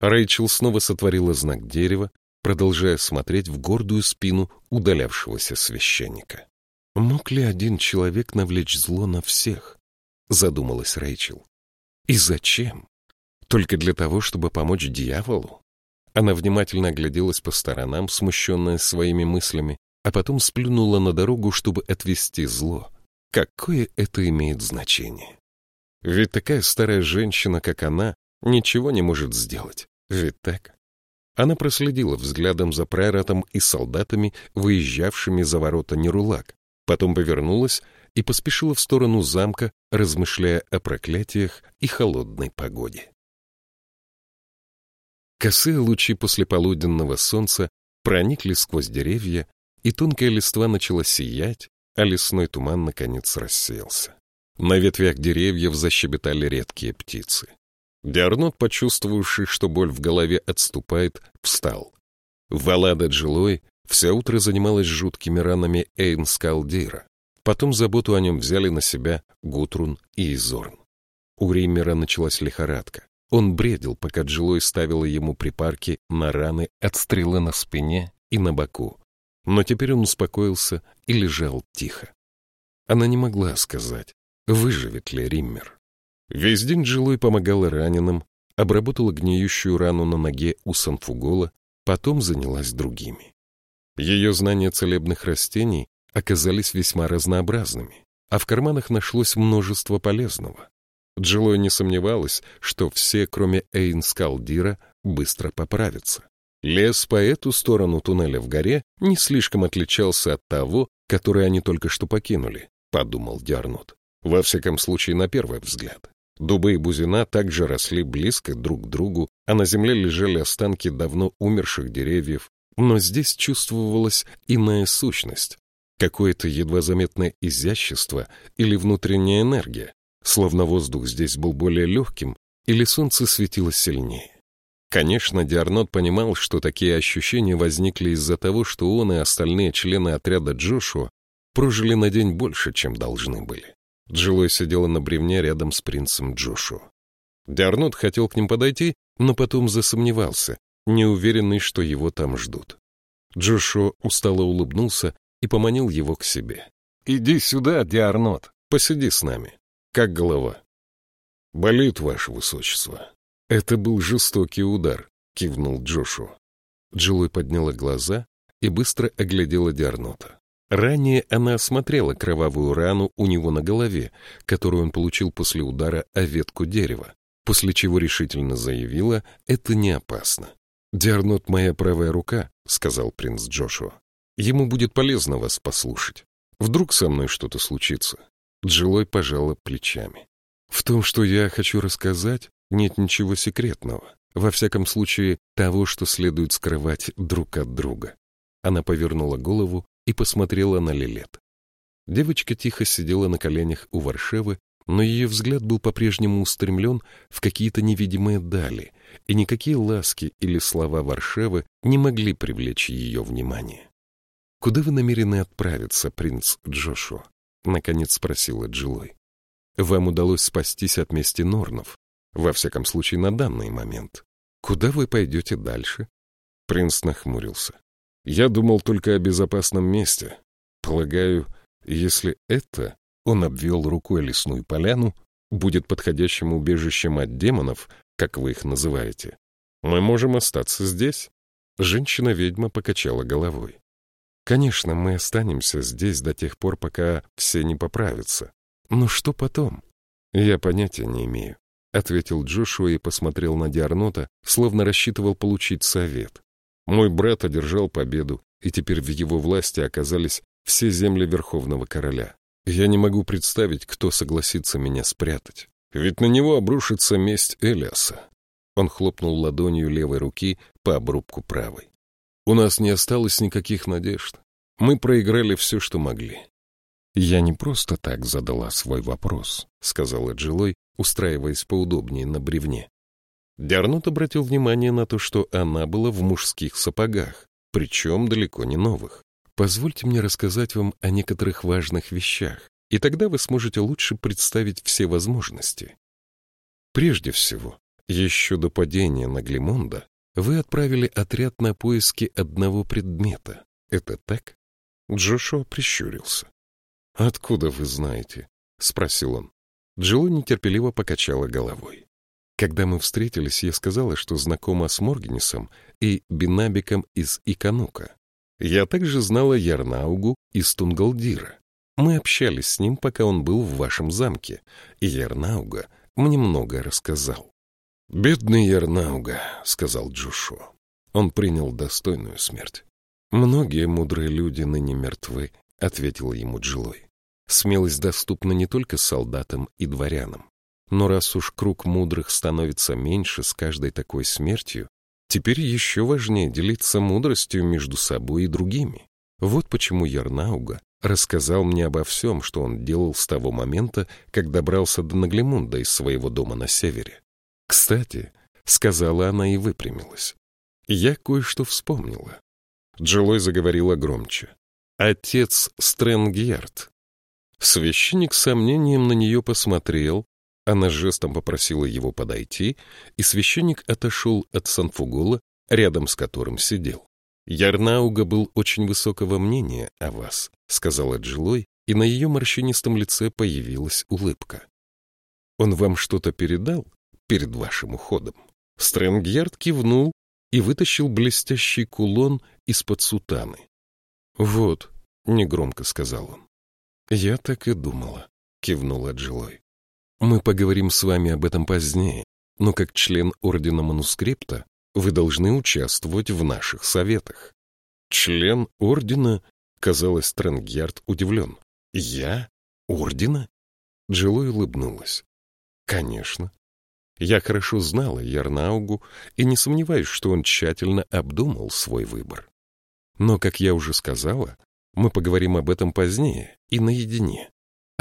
Рэйчел снова сотворила знак дерева, продолжая смотреть в гордую спину удалявшегося священника. «Мог ли один человек навлечь зло на всех?» — задумалась Рэйчел. «И зачем? Только для того, чтобы помочь дьяволу?» Она внимательно огляделась по сторонам, смущенная своими мыслями, а потом сплюнула на дорогу, чтобы отвести зло. Какое это имеет значение? Ведь такая старая женщина, как она, ничего не может сделать. Ведь так? Она проследила взглядом за прайратом и солдатами, выезжавшими за ворота Нерулак, потом повернулась и поспешила в сторону замка, размышляя о проклятиях и холодной погоде. Косые лучи послеполуденного солнца проникли сквозь деревья, и тонкая листва начала сиять, а лесной туман наконец рассеялся. На ветвях деревьев защебетали редкие птицы. Диарнот, почувствовавший, что боль в голове отступает, встал. Валада Джилой все утро занималась жуткими ранами Эйнскалдира. Потом заботу о нем взяли на себя Гутрун и Изорн. У Риммера началась лихорадка. Он бредил, пока Джилой ставила ему припарки на раны от стрелы на спине и на боку. Но теперь он успокоился и лежал тихо. Она не могла сказать, выживет ли Риммер. Весь день Джилой помогала раненым, обработала гниющую рану на ноге у Санфугола, потом занялась другими. Ее знания целебных растений оказались весьма разнообразными, а в карманах нашлось множество полезного. Джилой не сомневалась, что все, кроме Эйнскалдира, быстро поправятся. Лес по эту сторону туннеля в горе не слишком отличался от того, который они только что покинули, подумал Диарнот. Во всяком случае, на первый взгляд. Дубы и бузина также росли близко друг к другу, а на земле лежали останки давно умерших деревьев, но здесь чувствовалась иная сущность, какое-то едва заметное изящество или внутренняя энергия, словно воздух здесь был более легким или солнце светило сильнее. Конечно, Диарнот понимал, что такие ощущения возникли из-за того, что он и остальные члены отряда Джошуа прожили на день больше, чем должны были. Джилой сидела на бревне рядом с принцем Джошу. Диарнот хотел к ним подойти, но потом засомневался, неуверенный, что его там ждут. Джошуа устало улыбнулся и поманил его к себе. «Иди сюда, Диарнот, посиди с нами. Как голова?» «Болит, ваше высочество». «Это был жестокий удар», — кивнул Джошуа. Джилой подняла глаза и быстро оглядела Диарнота. Ранее она осмотрела кровавую рану у него на голове, которую он получил после удара о ветку дерева, после чего решительно заявила, это не опасно. «Диарнот моя правая рука», — сказал принц Джошуа. «Ему будет полезно вас послушать. Вдруг со мной что-то случится?» Джилой пожала плечами. «В том, что я хочу рассказать, нет ничего секретного. Во всяком случае, того, что следует скрывать друг от друга. Она повернула голову и посмотрела на Лилет. Девочка тихо сидела на коленях у Варшевы, но ее взгляд был по-прежнему устремлен в какие-то невидимые дали, и никакие ласки или слова Варшевы не могли привлечь ее внимание. «Куда вы намерены отправиться, принц Джошуа?» — наконец спросила Джилой. «Вам удалось спастись от мести Норнов, во всяком случае на данный момент. Куда вы пойдете дальше?» Принц нахмурился. «Я думал только о безопасном месте. Полагаю, если это, он обвел рукой лесную поляну, будет подходящим убежищем от демонов, как вы их называете, мы можем остаться здесь. Женщина-ведьма покачала головой. Конечно, мы останемся здесь до тех пор, пока все не поправятся. Но что потом? Я понятия не имею, ответил Джошуа и посмотрел на Диарнота, словно рассчитывал получить совет. Мой брат одержал победу, и теперь в его власти оказались все земли Верховного Короля. Я не могу представить, кто согласится меня спрятать. Ведь на него обрушится месть Элиаса. Он хлопнул ладонью левой руки по обрубку правой. У нас не осталось никаких надежд. Мы проиграли все, что могли. Я не просто так задала свой вопрос, сказала Джилой, устраиваясь поудобнее на бревне. Диарнот обратил внимание на то, что она была в мужских сапогах, причем далеко не новых. Позвольте мне рассказать вам о некоторых важных вещах, и тогда вы сможете лучше представить все возможности. Прежде всего, еще до падения на Глимонда вы отправили отряд на поиски одного предмета. Это так? Джошуа прищурился. «Откуда вы знаете?» — спросил он. Джило нетерпеливо покачала головой. Когда мы встретились, я сказала, что знакома с Моргенисом и Бинабиком из Иканука. Я также знала Ярнаугу из Тунгалдира. Мы общались с ним, пока он был в вашем замке, и Ярнауга мне многое рассказал. «Бедный Ярнауга», — сказал Джушуа. Он принял достойную смерть. «Многие мудрые люди ныне мертвы», — ответила ему Джилой. «Смелость доступна не только солдатам и дворянам. Но раз уж круг мудрых становится меньше с каждой такой смертью, Теперь еще важнее делиться мудростью между собой и другими. Вот почему Ярнауга рассказал мне обо всем, что он делал с того момента, как добрался до Наглемунда из своего дома на севере. Кстати, сказала она и выпрямилась. Я кое-что вспомнила. Джилой заговорила громче. Отец Стрэнгьярд. Священник с сомнением на нее посмотрел, она жестом попросила его подойти, и священник отошел от Санфугола, рядом с которым сидел. «Ярнауга был очень высокого мнения о вас», — сказала Джилой, и на ее морщинистом лице появилась улыбка. «Он вам что-то передал перед вашим уходом?» Стрэнгьярд кивнул и вытащил блестящий кулон из-под сутаны. «Вот», — негромко сказал он. «Я так и думала», — кивнула Джилой. Мы поговорим с вами об этом позднее, но как член Ордена Манускрипта вы должны участвовать в наших советах. Член Ордена, казалось, Стрэнгьярд удивлен. Я? Ордена? Джилой улыбнулась. Конечно. Я хорошо знала Ярнаугу и не сомневаюсь, что он тщательно обдумал свой выбор. Но, как я уже сказала, мы поговорим об этом позднее и наедине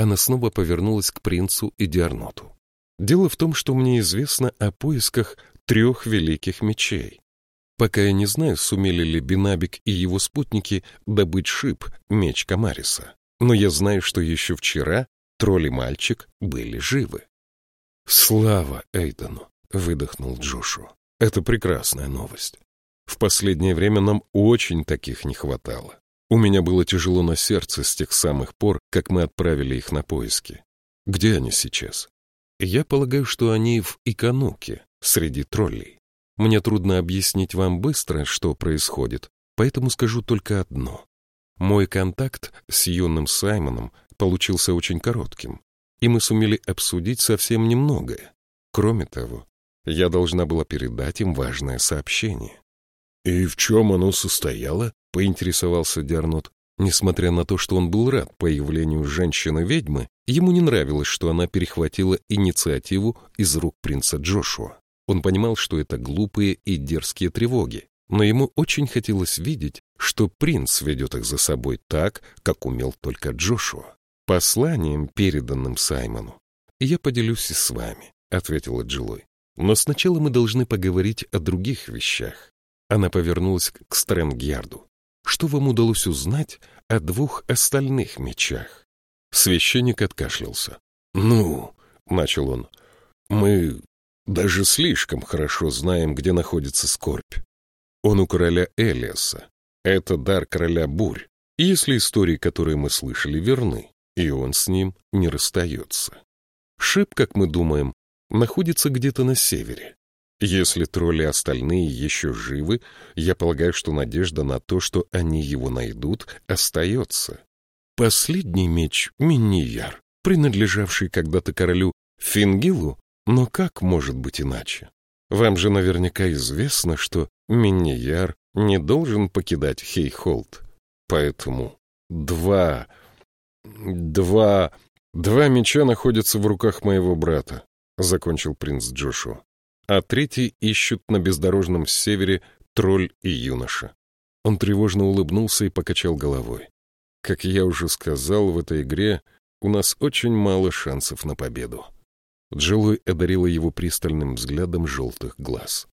она снова повернулась к принцу и Диарноту. «Дело в том, что мне известно о поисках трех великих мечей. Пока я не знаю, сумели ли Бинабик и его спутники добыть шип, меч Камариса. Но я знаю, что еще вчера тролль и мальчик были живы». «Слава Эйдену!» — выдохнул Джошуа. «Это прекрасная новость. В последнее время нам очень таких не хватало. У меня было тяжело на сердце с тех самых пор, как мы отправили их на поиски. Где они сейчас? Я полагаю, что они в Икануке, среди троллей. Мне трудно объяснить вам быстро, что происходит, поэтому скажу только одно. Мой контакт с юным Саймоном получился очень коротким, и мы сумели обсудить совсем немногое. Кроме того, я должна была передать им важное сообщение. «И в чем оно состояло?» — поинтересовался Диарнот. Несмотря на то, что он был рад появлению женщины-ведьмы, ему не нравилось, что она перехватила инициативу из рук принца Джошуа. Он понимал, что это глупые и дерзкие тревоги, но ему очень хотелось видеть, что принц ведет их за собой так, как умел только Джошуа. Посланием, переданным Саймону, я поделюсь и с вами, — ответила Джилой. Но сначала мы должны поговорить о других вещах. Она повернулась к Стрэнгьярду. Что вам удалось узнать о двух остальных мечах? Священник откашлялся. «Ну, — начал он, — мы даже слишком хорошо знаем, где находится скорбь. Он у короля Элиаса. Это дар короля бурь, если истории, которые мы слышали, верны, и он с ним не расстается. Шип, как мы думаем, находится где-то на севере. Если тролли остальные еще живы, я полагаю, что надежда на то, что они его найдут, остается. Последний меч — Миннияр, принадлежавший когда-то королю Фингилу, но как может быть иначе? Вам же наверняка известно, что Миннияр не должен покидать Хейхолд. Поэтому два... два... два меча находятся в руках моего брата, — закончил принц Джошуа. А третий ищут на бездорожном севере тролль и юноша. Он тревожно улыбнулся и покачал головой. Как я уже сказал, в этой игре у нас очень мало шансов на победу. Джилой одарила его пристальным взглядом желтых глаз.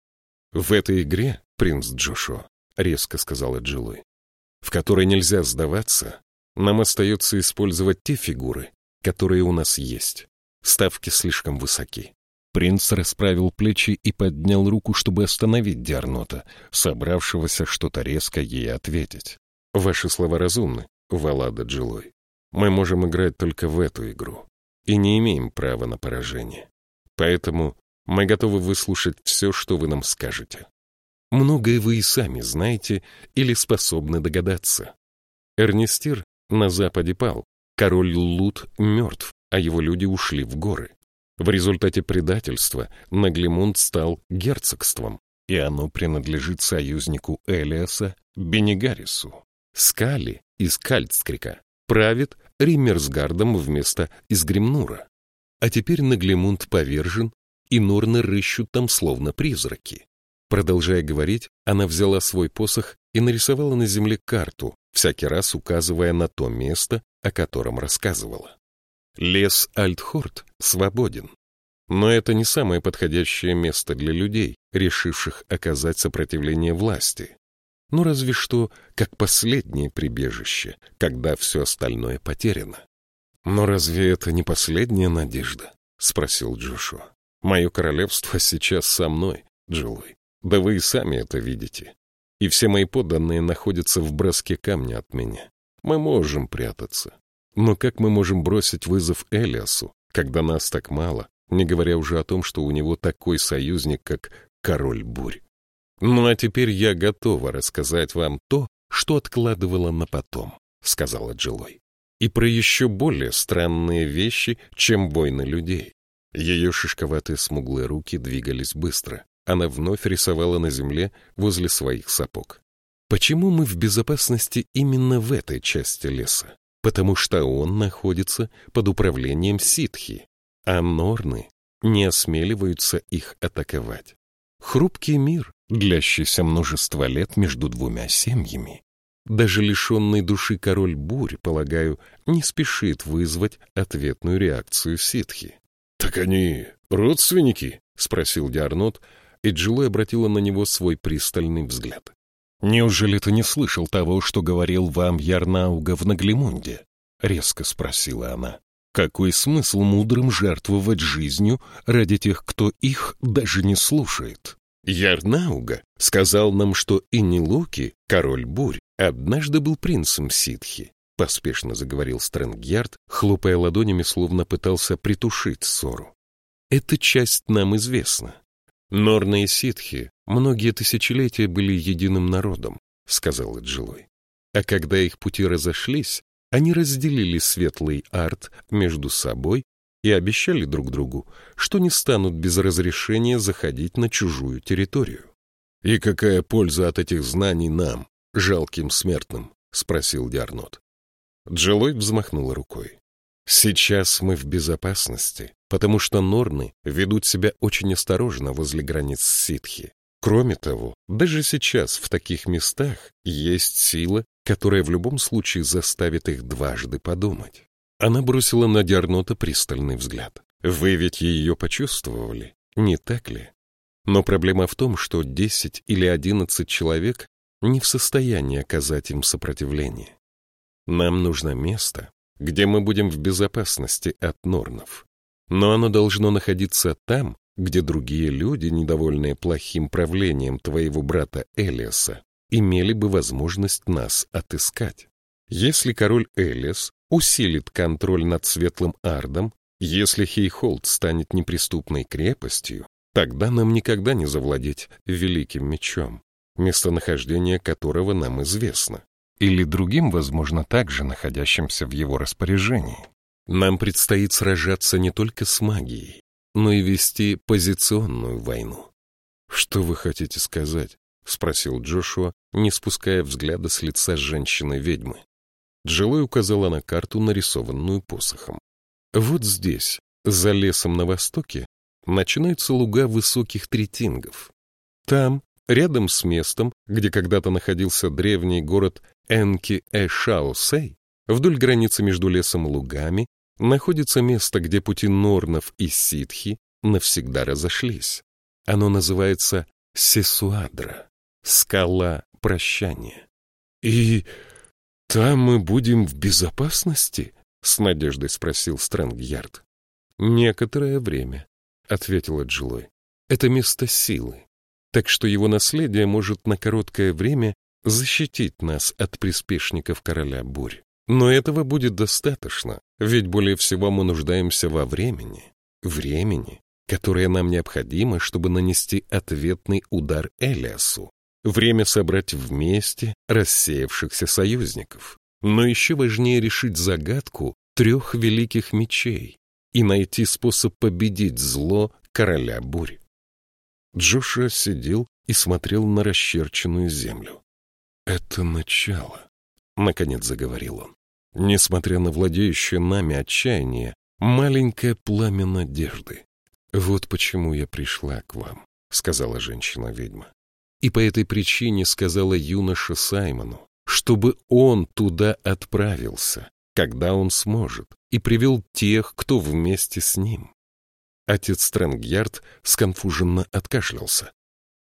«В этой игре, принц Джошуа, — резко сказала Джилой, — в которой нельзя сдаваться, нам остается использовать те фигуры, которые у нас есть. Ставки слишком высоки». Принц расправил плечи и поднял руку, чтобы остановить Диарнота, собравшегося что-то резко ей ответить. «Ваши слова разумны, Валада Джилой. Мы можем играть только в эту игру и не имеем права на поражение. Поэтому мы готовы выслушать все, что вы нам скажете. Многое вы и сами знаете или способны догадаться. Эрнестир на западе пал, король Лут мертв, а его люди ушли в горы. В результате предательства Наглимунд стал герцогством, и оно принадлежит союзнику Элиаса Бенегарису. Скали из Кальцкрика правит Риммерсгардом вместо Изгримнура. А теперь Наглимунд повержен, и Норны рыщут там словно призраки. Продолжая говорить, она взяла свой посох и нарисовала на земле карту, всякий раз указывая на то место, о котором рассказывала. Лес Альтхорт свободен. Но это не самое подходящее место для людей, решивших оказать сопротивление власти ну разве что как последнее прибежище, когда все остальное потеряно. «Но разве это не последняя надежда?» — спросил Джошуа. «Мое королевство сейчас со мной, Джилой. Да вы и сами это видите. И все мои подданные находятся в броске камня от меня. Мы можем прятаться. Но как мы можем бросить вызов Элиасу, когда нас так мало, не говоря уже о том, что у него такой союзник, как король бурь?» «Ну а теперь я готова рассказать вам то, что откладывала на потом», — сказала Джилой. «И про еще более странные вещи, чем войны людей». Ее шишковатые смуглые руки двигались быстро. Она вновь рисовала на земле возле своих сапог. Почему мы в безопасности именно в этой части леса? Потому что он находится под управлением ситхи, а норны не осмеливаются их атаковать. Хрупкий мир, длящийся множество лет между двумя семьями. Даже лишенный души король бурь, полагаю, не спешит вызвать ответную реакцию ситхи. — Так они родственники? — спросил Диарнот, и Джилой обратила на него свой пристальный взгляд. — Неужели ты не слышал того, что говорил вам Ярнауга в Наглимунде? — резко спросила она. — Какой смысл мудрым жертвовать жизнью ради тех, кто их даже не слушает? Ярнауга сказал нам, что Инилуки, король бурь, однажды был принцем ситхи, поспешно заговорил Стрэнгьярд, хлопая ладонями, словно пытался притушить ссору. Эта часть нам известна. Норны и ситхи многие тысячелетия были единым народом, сказал Джилой. А когда их пути разошлись, они разделили светлый арт между собой и обещали друг другу, что не станут без разрешения заходить на чужую территорию. «И какая польза от этих знаний нам, жалким смертным?» — спросил Диарнот. Джелой взмахнула рукой. Сейчас мы в безопасности, потому что норны ведут себя очень осторожно возле границ ситхи. Кроме того, даже сейчас в таких местах есть сила, которая в любом случае заставит их дважды подумать. Она бросила на Диарнота пристальный взгляд. Вы ведь ее почувствовали, не так ли? Но проблема в том, что десять или одиннадцать человек не в состоянии оказать им сопротивление. Нам нужно место, где мы будем в безопасности от норнов. Но оно должно находиться там, где другие люди, недовольные плохим правлением твоего брата Элиаса, имели бы возможность нас отыскать. Если король Элиас усилит контроль над Светлым Ардом, если Хейхолд станет неприступной крепостью, тогда нам никогда не завладеть великим мечом, местонахождение которого нам известно или другим, возможно, также находящимся в его распоряжении. Нам предстоит сражаться не только с магией, но и вести позиционную войну. «Что вы хотите сказать?» — спросил Джошуа, не спуская взгляда с лица женщины-ведьмы. Джилой указала на карту, нарисованную посохом. «Вот здесь, за лесом на востоке, начинаются луга высоких третингов. Там, рядом с местом, где когда-то находился древний город Энки-Эшао-Сэй, вдоль границы между лесом и лугами, находится место, где пути Норнов и Ситхи навсегда разошлись. Оно называется Сесуадра, скала прощания. «И там мы будем в безопасности?» — с надеждой спросил Стрэнгьярд. «Некоторое время», — ответила Джилой. «Это место силы, так что его наследие может на короткое время защитить нас от приспешников короля бурь. Но этого будет достаточно, ведь более всего мы нуждаемся во времени. Времени, которое нам необходимо, чтобы нанести ответный удар Элиасу. Время собрать вместе рассеявшихся союзников. Но еще важнее решить загадку трех великих мечей и найти способ победить зло короля бурь. Джоша сидел и смотрел на расчерченную землю. «Это начало», — наконец заговорил он. «Несмотря на владеющее нами отчаяние, маленькое пламя надежды. Вот почему я пришла к вам», — сказала женщина-ведьма. И по этой причине сказала юноша Саймону, чтобы он туда отправился, когда он сможет, и привел тех, кто вместе с ним. Отец Стрэнгьярд сконфуженно откашлялся.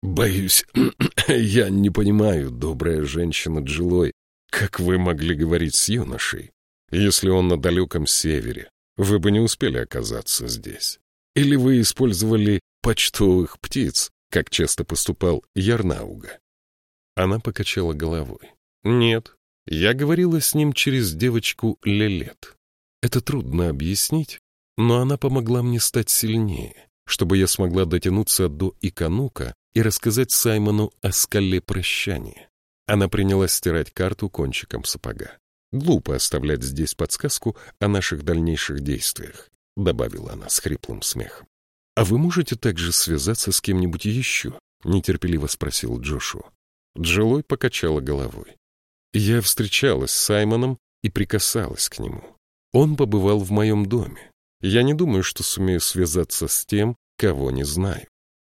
«Боюсь, я не понимаю, добрая женщина Джилой, как вы могли говорить с юношей? Если он на далеком севере, вы бы не успели оказаться здесь. Или вы использовали почтовых птиц, как часто поступал Ярнауга?» Она покачала головой. «Нет, я говорила с ним через девочку Лелет. Это трудно объяснить, но она помогла мне стать сильнее, чтобы я смогла дотянуться до Иканука и рассказать Саймону о скале прощания. Она принялась стирать карту кончиком сапога. «Глупо оставлять здесь подсказку о наших дальнейших действиях», — добавила она с хриплым смехом. «А вы можете также связаться с кем-нибудь еще?» — нетерпеливо спросил Джошуа. Джилой покачала головой. «Я встречалась с Саймоном и прикасалась к нему. Он побывал в моем доме. Я не думаю, что сумею связаться с тем, кого не знаю.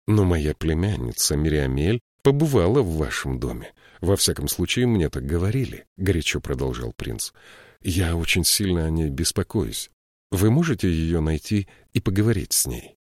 Но моя племянница Мириамель побывала в вашем доме. Во всяком случае, мне так говорили, — горячо продолжал принц. Я очень сильно о ней беспокоюсь. Вы можете ее найти и поговорить с ней?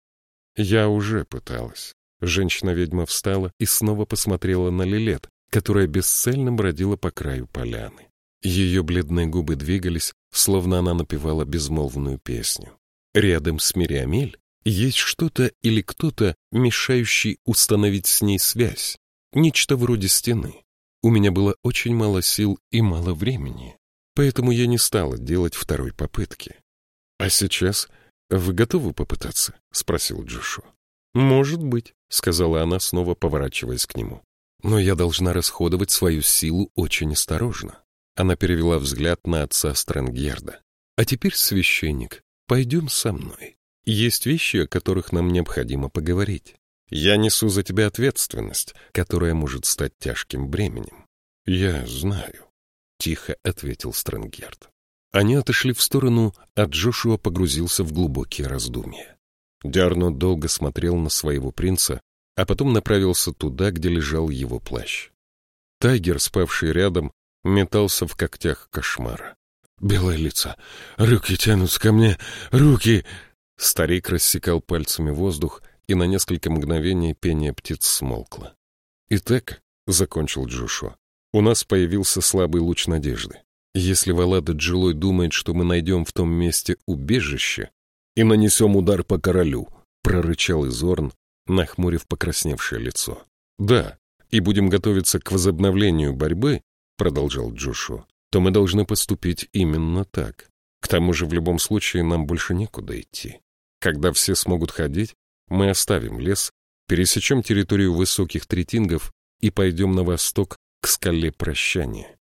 Я уже пыталась. Женщина-ведьма встала и снова посмотрела на Лилет, которая бесцельно бродила по краю поляны. Ее бледные губы двигались, словно она напевала безмолвную песню. Рядом с Мириамель есть что-то или кто-то, мешающий установить с ней связь. Нечто вроде стены. У меня было очень мало сил и мало времени, поэтому я не стала делать второй попытки. — А сейчас вы готовы попытаться? — спросил Джошуа. — Может быть, — сказала она, снова поворачиваясь к нему. — Но я должна расходовать свою силу очень осторожно. Она перевела взгляд на отца Стрэнгерда. — А теперь, священник, пойдем со мной. Есть вещи, о которых нам необходимо поговорить. Я несу за тебя ответственность, которая может стать тяжким бременем. Я знаю, — тихо ответил Стрэнгерд. Они отошли в сторону, а Джошуа погрузился в глубокие раздумья. Диарно долго смотрел на своего принца, а потом направился туда, где лежал его плащ. Тайгер, спавший рядом, метался в когтях кошмара. «Белое лицо! Руки тянутся ко мне! Руки!» Старик рассекал пальцами воздух, и на несколько мгновений пение птиц смолкло. «Итак», — закончил Джошуа, — «у нас появился слабый луч надежды. Если Валада Джилой думает, что мы найдем в том месте убежище и нанесем удар по королю», — прорычал Изорн, нахмурив покрасневшее лицо. «Да, и будем готовиться к возобновлению борьбы», — продолжал Джошуа, — «то мы должны поступить именно так. К тому же в любом случае нам больше некуда идти. Когда все смогут ходить, мы оставим лес, пересечем территорию высоких третингов и пойдем на восток к скале прощания.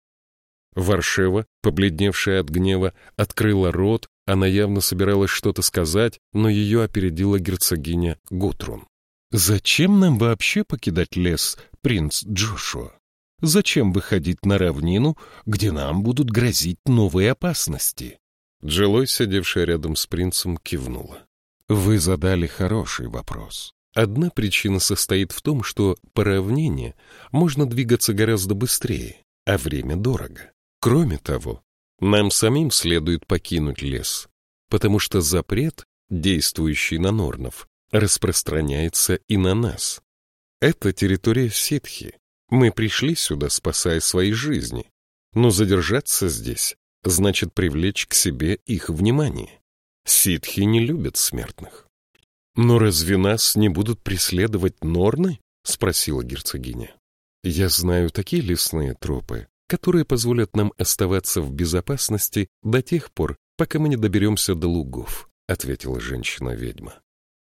Варшева, побледневшая от гнева, открыла рот, она явно собиралась что-то сказать, но ее опередила герцогиня Гутрун. «Зачем нам вообще покидать лес, принц Джошуа? Зачем выходить на равнину, где нам будут грозить новые опасности?» Джилой, сидевшая рядом с принцем, кивнула. Вы задали хороший вопрос. Одна причина состоит в том, что по равнине можно двигаться гораздо быстрее, а время дорого. Кроме того, нам самим следует покинуть лес, потому что запрет, действующий на Норнов, распространяется и на нас. Это территория ситхи. Мы пришли сюда, спасая свои жизни, но задержаться здесь значит привлечь к себе их внимание. Ситхи не любят смертных. «Но разве нас не будут преследовать норны?» — спросила герцогиня. «Я знаю такие лесные тропы, которые позволят нам оставаться в безопасности до тех пор, пока мы не доберемся до лугов», — ответила женщина-ведьма.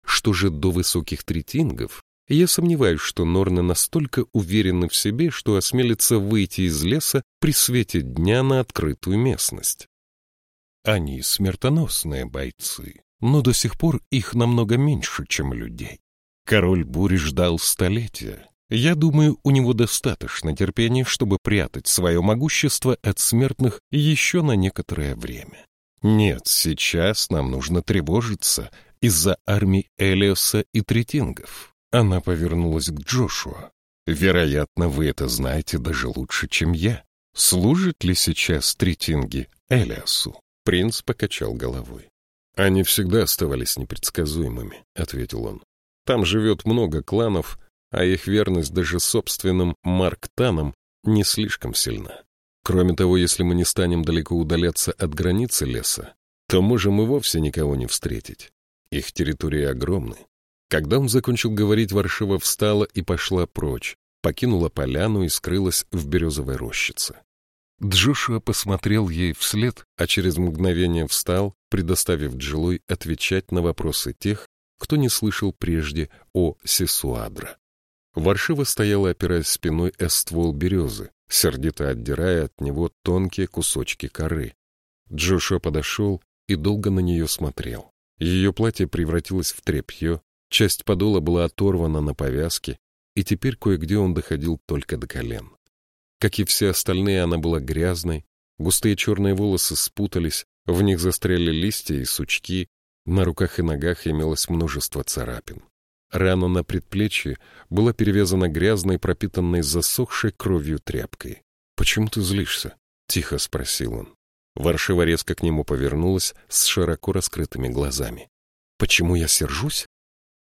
«Что же до высоких третингов, я сомневаюсь, что норны настолько уверены в себе, что осмелятся выйти из леса при свете дня на открытую местность. Они смертоносные бойцы, но до сих пор их намного меньше, чем людей. Король бури ждал столетия. Я думаю, у него достаточно терпения, чтобы прятать свое могущество от смертных еще на некоторое время. Нет, сейчас нам нужно тревожиться из-за армий Элиоса и Третингов. Она повернулась к Джошуа. Вероятно, вы это знаете даже лучше, чем я. Служат ли сейчас Третинги Элиосу? Принц покачал головой. «Они всегда оставались непредсказуемыми», — ответил он. «Там живет много кланов, а их верность даже собственным Марктанам не слишком сильна. Кроме того, если мы не станем далеко удаляться от границы леса, то можем и вовсе никого не встретить. Их территории огромны. Когда он закончил говорить, Варшава встала и пошла прочь, покинула поляну и скрылась в березовой рощице. Джошуа посмотрел ей вслед, а через мгновение встал, предоставив Джилой отвечать на вопросы тех, кто не слышал прежде о Сесуадра. Варшива стояла, опираясь спиной о ствол березы, сердито отдирая от него тонкие кусочки коры. Джошуа подошел и долго на нее смотрел. Ее платье превратилось в тряпье, часть подола была оторвана на повязке, и теперь кое-где он доходил только до колен. Как и все остальные, она была грязной, густые черные волосы спутались, в них застряли листья и сучки, на руках и ногах имелось множество царапин. Рана на предплечье была перевязана грязной, пропитанной засохшей кровью тряпкой. «Почему ты злишься?» — тихо спросил он. Варшива резко к нему повернулась с широко раскрытыми глазами. «Почему я сержусь?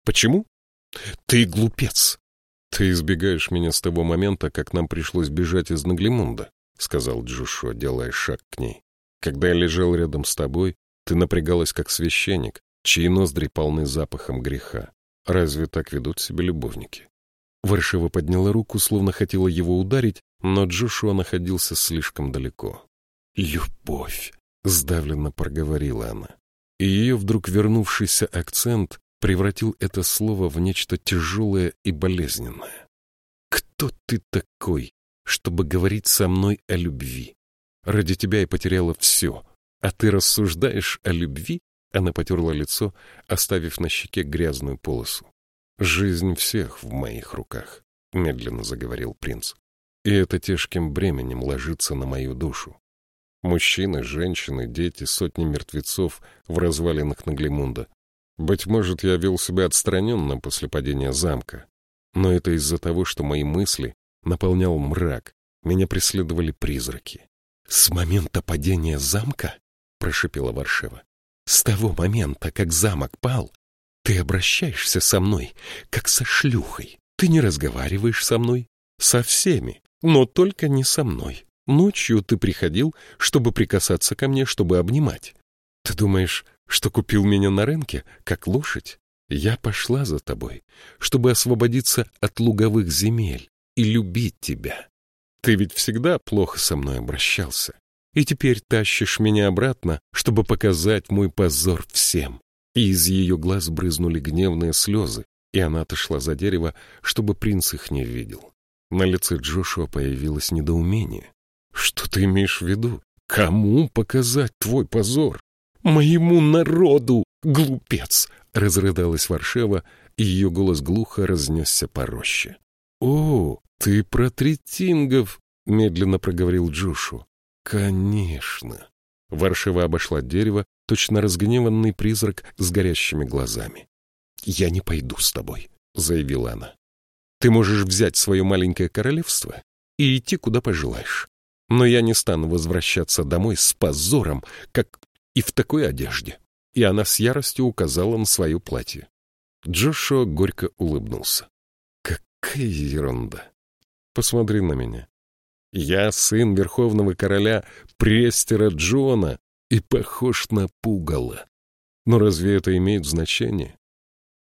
Почему? Ты глупец! «Ты избегаешь меня с того момента, как нам пришлось бежать из Наглимунда», — сказал Джушо, делая шаг к ней. «Когда я лежал рядом с тобой, ты напрягалась как священник, чьи ноздри полны запахом греха. Разве так ведут себя любовники?» Варшева подняла руку, словно хотела его ударить, но Джошуа находился слишком далеко. «Любовь!» — сдавленно проговорила она. И ее вдруг вернувшийся акцент превратил это слово в нечто тяжелое и болезненное. «Кто ты такой, чтобы говорить со мной о любви? Ради тебя я потеряла все, а ты рассуждаешь о любви?» Она потерла лицо, оставив на щеке грязную полосу. «Жизнь всех в моих руках», — медленно заговорил принц. «И это тяжким бременем ложится на мою душу. Мужчины, женщины, дети, сотни мертвецов в развалинах Наглимунда. Быть может, я вел себя отстраненно после падения замка. Но это из-за того, что мои мысли наполнял мрак, меня преследовали призраки. «С момента падения замка?» — прошипела Варшева. «С того момента, как замок пал, ты обращаешься со мной, как со шлюхой. Ты не разговариваешь со мной, со всеми, но только не со мной. Ночью ты приходил, чтобы прикасаться ко мне, чтобы обнимать. Ты думаешь, что купил меня на рынке, как лошадь? Я пошла за тобой, чтобы освободиться от луговых земель и любить тебя. Ты ведь всегда плохо со мной обращался. И теперь тащишь меня обратно, чтобы показать мой позор всем. И из ее глаз брызнули гневные слезы, и она отошла за дерево, чтобы принц их не видел. На лице Джошуа появилось недоумение. «Что ты имеешь в виду? Кому показать твой позор?» «Моему народу, глупец!» — разрыдалась Варшева, и ее голос глухо разнесся по роще. «О, ты про третингов!» — медленно проговорил Джошу. «Конечно!» Варшева обошла дерево, точно разгневанный призрак с горящими глазами. «Я не пойду с тобой», — заявила она. «Ты можешь взять свое маленькое королевство и идти, куда пожелаешь. Но я не стану возвращаться домой с позором, как и в такой одежде». И она с яростью указала на свое платье. Джошуа горько улыбнулся. «Какая ерунда! Посмотри на меня. Я сын верховного короля Престера Джона и похож на пугало. Но разве это имеет значение?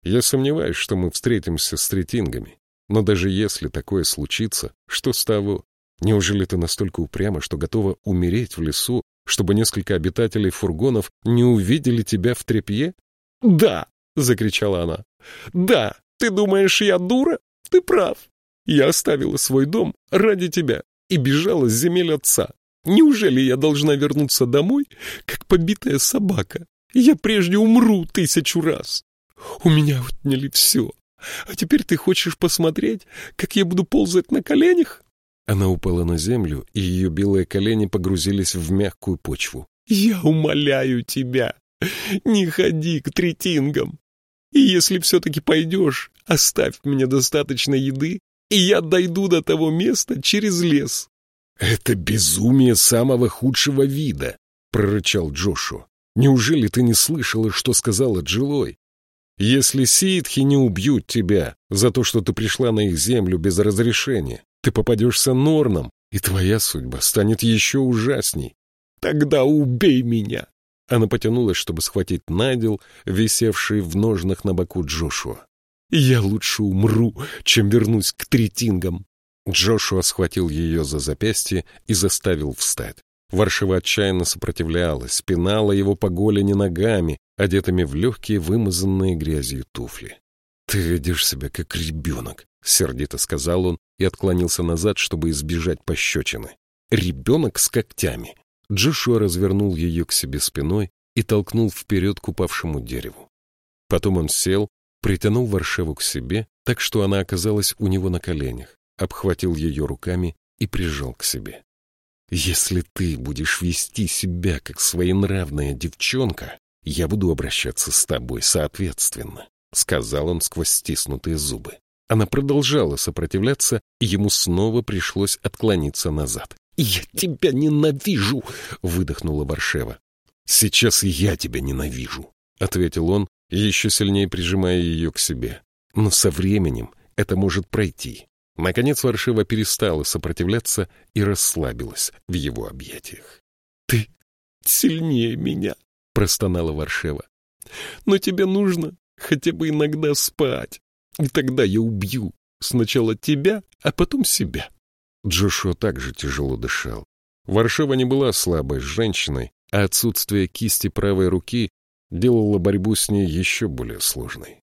Я сомневаюсь, что мы встретимся с третингами. Но даже если такое случится, что с того? Неужели ты настолько упряма, что готова умереть в лесу, чтобы несколько обитателей фургонов не увидели тебя в тряпье? — Да! — закричала она. — Да! Ты думаешь, я дура? Ты прав. Я оставила свой дом ради тебя и бежала с земель отца. Неужели я должна вернуться домой, как побитая собака? Я прежде умру тысячу раз. У меня отняли все. А теперь ты хочешь посмотреть, как я буду ползать на коленях? Она упала на землю, и ее белые колени погрузились в мягкую почву. «Я умоляю тебя, не ходи к третингам. И если все-таки пойдешь, оставь мне достаточно еды, и я дойду до того места через лес. «Это безумие самого худшего вида», — прорычал Джошу. «Неужели ты не слышала, что сказала Джилой? Если ситхи не убьют тебя за то, что ты пришла на их землю без разрешения, ты попадешься норном, и твоя судьба станет еще ужасней. Тогда убей меня!» Она потянулась, чтобы схватить надел, висевший в ножнах на боку Джошуа. «Я лучше умру, чем вернусь к третингам!» Джошуа схватил ее за запястье и заставил встать. Варшива отчаянно сопротивлялась, пинала его по голени ногами, одетыми в легкие вымазанные грязью туфли. «Ты ведешь себя как ребенок», — сердито сказал он и отклонился назад, чтобы избежать пощечины. «Ребенок с когтями». Джошуа развернул ее к себе спиной и толкнул вперед к упавшему дереву. Потом он сел, притянул Варшеву к себе, так что она оказалась у него на коленях обхватил ее руками и прижал к себе. «Если ты будешь вести себя как своенравная девчонка, я буду обращаться с тобой соответственно», — сказал он сквозь стиснутые зубы. Она продолжала сопротивляться, и ему снова пришлось отклониться назад. «Я тебя ненавижу!» — выдохнула Варшева. «Сейчас я тебя ненавижу», — ответил он, еще сильнее прижимая ее к себе. «Но со временем это может пройти. Наконец Варшива перестала сопротивляться и расслабилась в его объятиях. — Ты сильнее меня, — простонала Варшева. — Но тебе нужно хотя бы иногда спать, и тогда я убью сначала тебя, а потом себя. Джошуа также тяжело дышал. Варшава не была слабой женщиной, а отсутствие кисти правой руки делало борьбу с ней еще более сложной.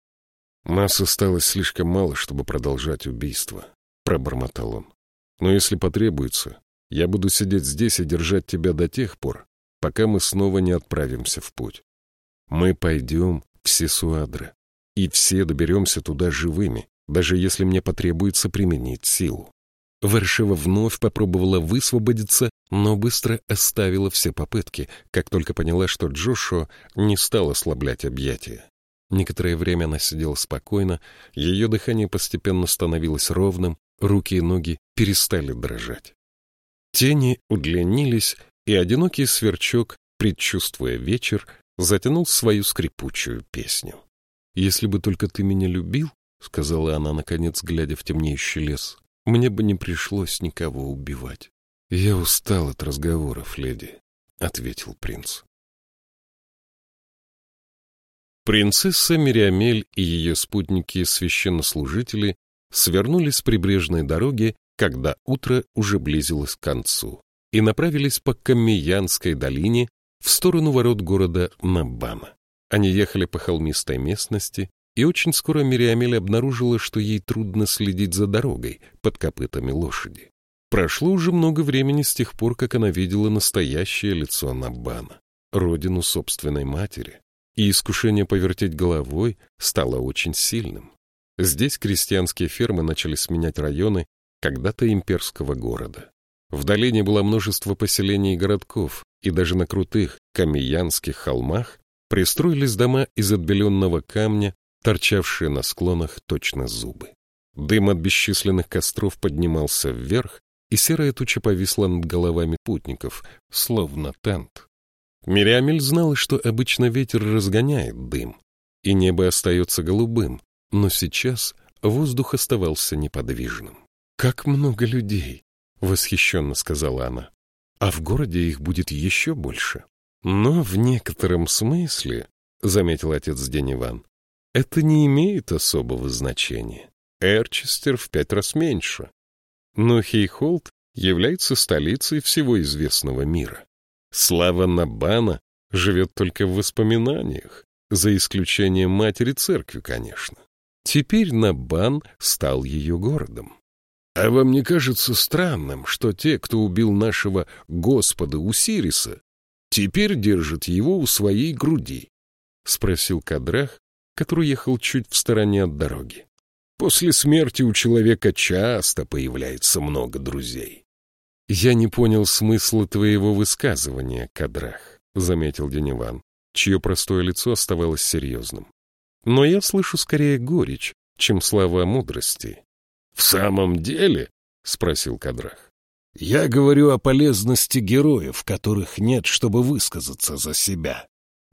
Нас осталось слишком мало, чтобы продолжать убийство. — пробормотал он. «Но если потребуется, я буду сидеть здесь и держать тебя до тех пор, пока мы снова не отправимся в путь. Мы пойдем в Сесуадре, и все доберемся туда живыми, даже если мне потребуется применить силу. Варшава вновь попробовала высвободиться, но быстро оставила все попытки, как только поняла, что Джошуа не стал ослаблять объятия. Некоторое время она сидела спокойно, ее дыхание постепенно становилось ровным, руки и ноги перестали дрожать. Тени удлинились, и одинокий сверчок, предчувствуя вечер, затянул свою скрипучую песню. «Если бы только ты меня любил, — сказала она, наконец, глядя в темнеющий лес, — мне бы не пришлось никого убивать. Я устал от разговоров, леди, — ответил принц. Принцесса Мириамель и ее спутники-священнослужители свернули с прибрежной дороги, когда утро уже близилось к концу, и направились по Камиянской долине в сторону ворот города Набана. Они ехали по холмистой местности, и очень скоро Мириамель обнаружила, что ей трудно следить за дорогой под копытами лошади. Прошло уже много времени с тех пор, как она видела настоящее лицо Набана, родину собственной матери, и искушение повертеть головой стало очень сильным. Здесь крестьянские фермы начали сменять районы когда-то имперского города. В долине было множество поселений и городков, и даже на крутых камиянских холмах пристроились дома из отбеленного камня, торчавшие на склонах точно зубы. Дым от бесчисленных костров поднимался вверх, и серая туча повисла над головами путников, словно тент. Мириамель знала, что обычно ветер разгоняет дым, и небо остается голубым, но сейчас воздух оставался неподвижным. «Как много людей!» — восхищенно сказала она. «А в городе их будет еще больше». «Но в некотором смысле, — заметил отец Дениван, — это не имеет особого значения. Эрчестер в пять раз меньше. Но Хейхолд является столицей всего известного мира. Слава Набана живет только в воспоминаниях, за исключением матери церкви, конечно. Теперь Набан стал ее городом. А вам не кажется странным, что те, кто убил нашего Господа Усириса, теперь держат его у своей груди? — спросил Кадрах, который ехал чуть в стороне от дороги. После смерти у человека часто появляется много друзей. «Я не понял смысла твоего высказывания, Кадрах», — заметил Дениван, чье простое лицо оставалось серьезным. «Но я слышу скорее горечь, чем слова мудрости». «В самом деле?» — спросил Кадрах. «Я говорю о полезности героев, которых нет, чтобы высказаться за себя».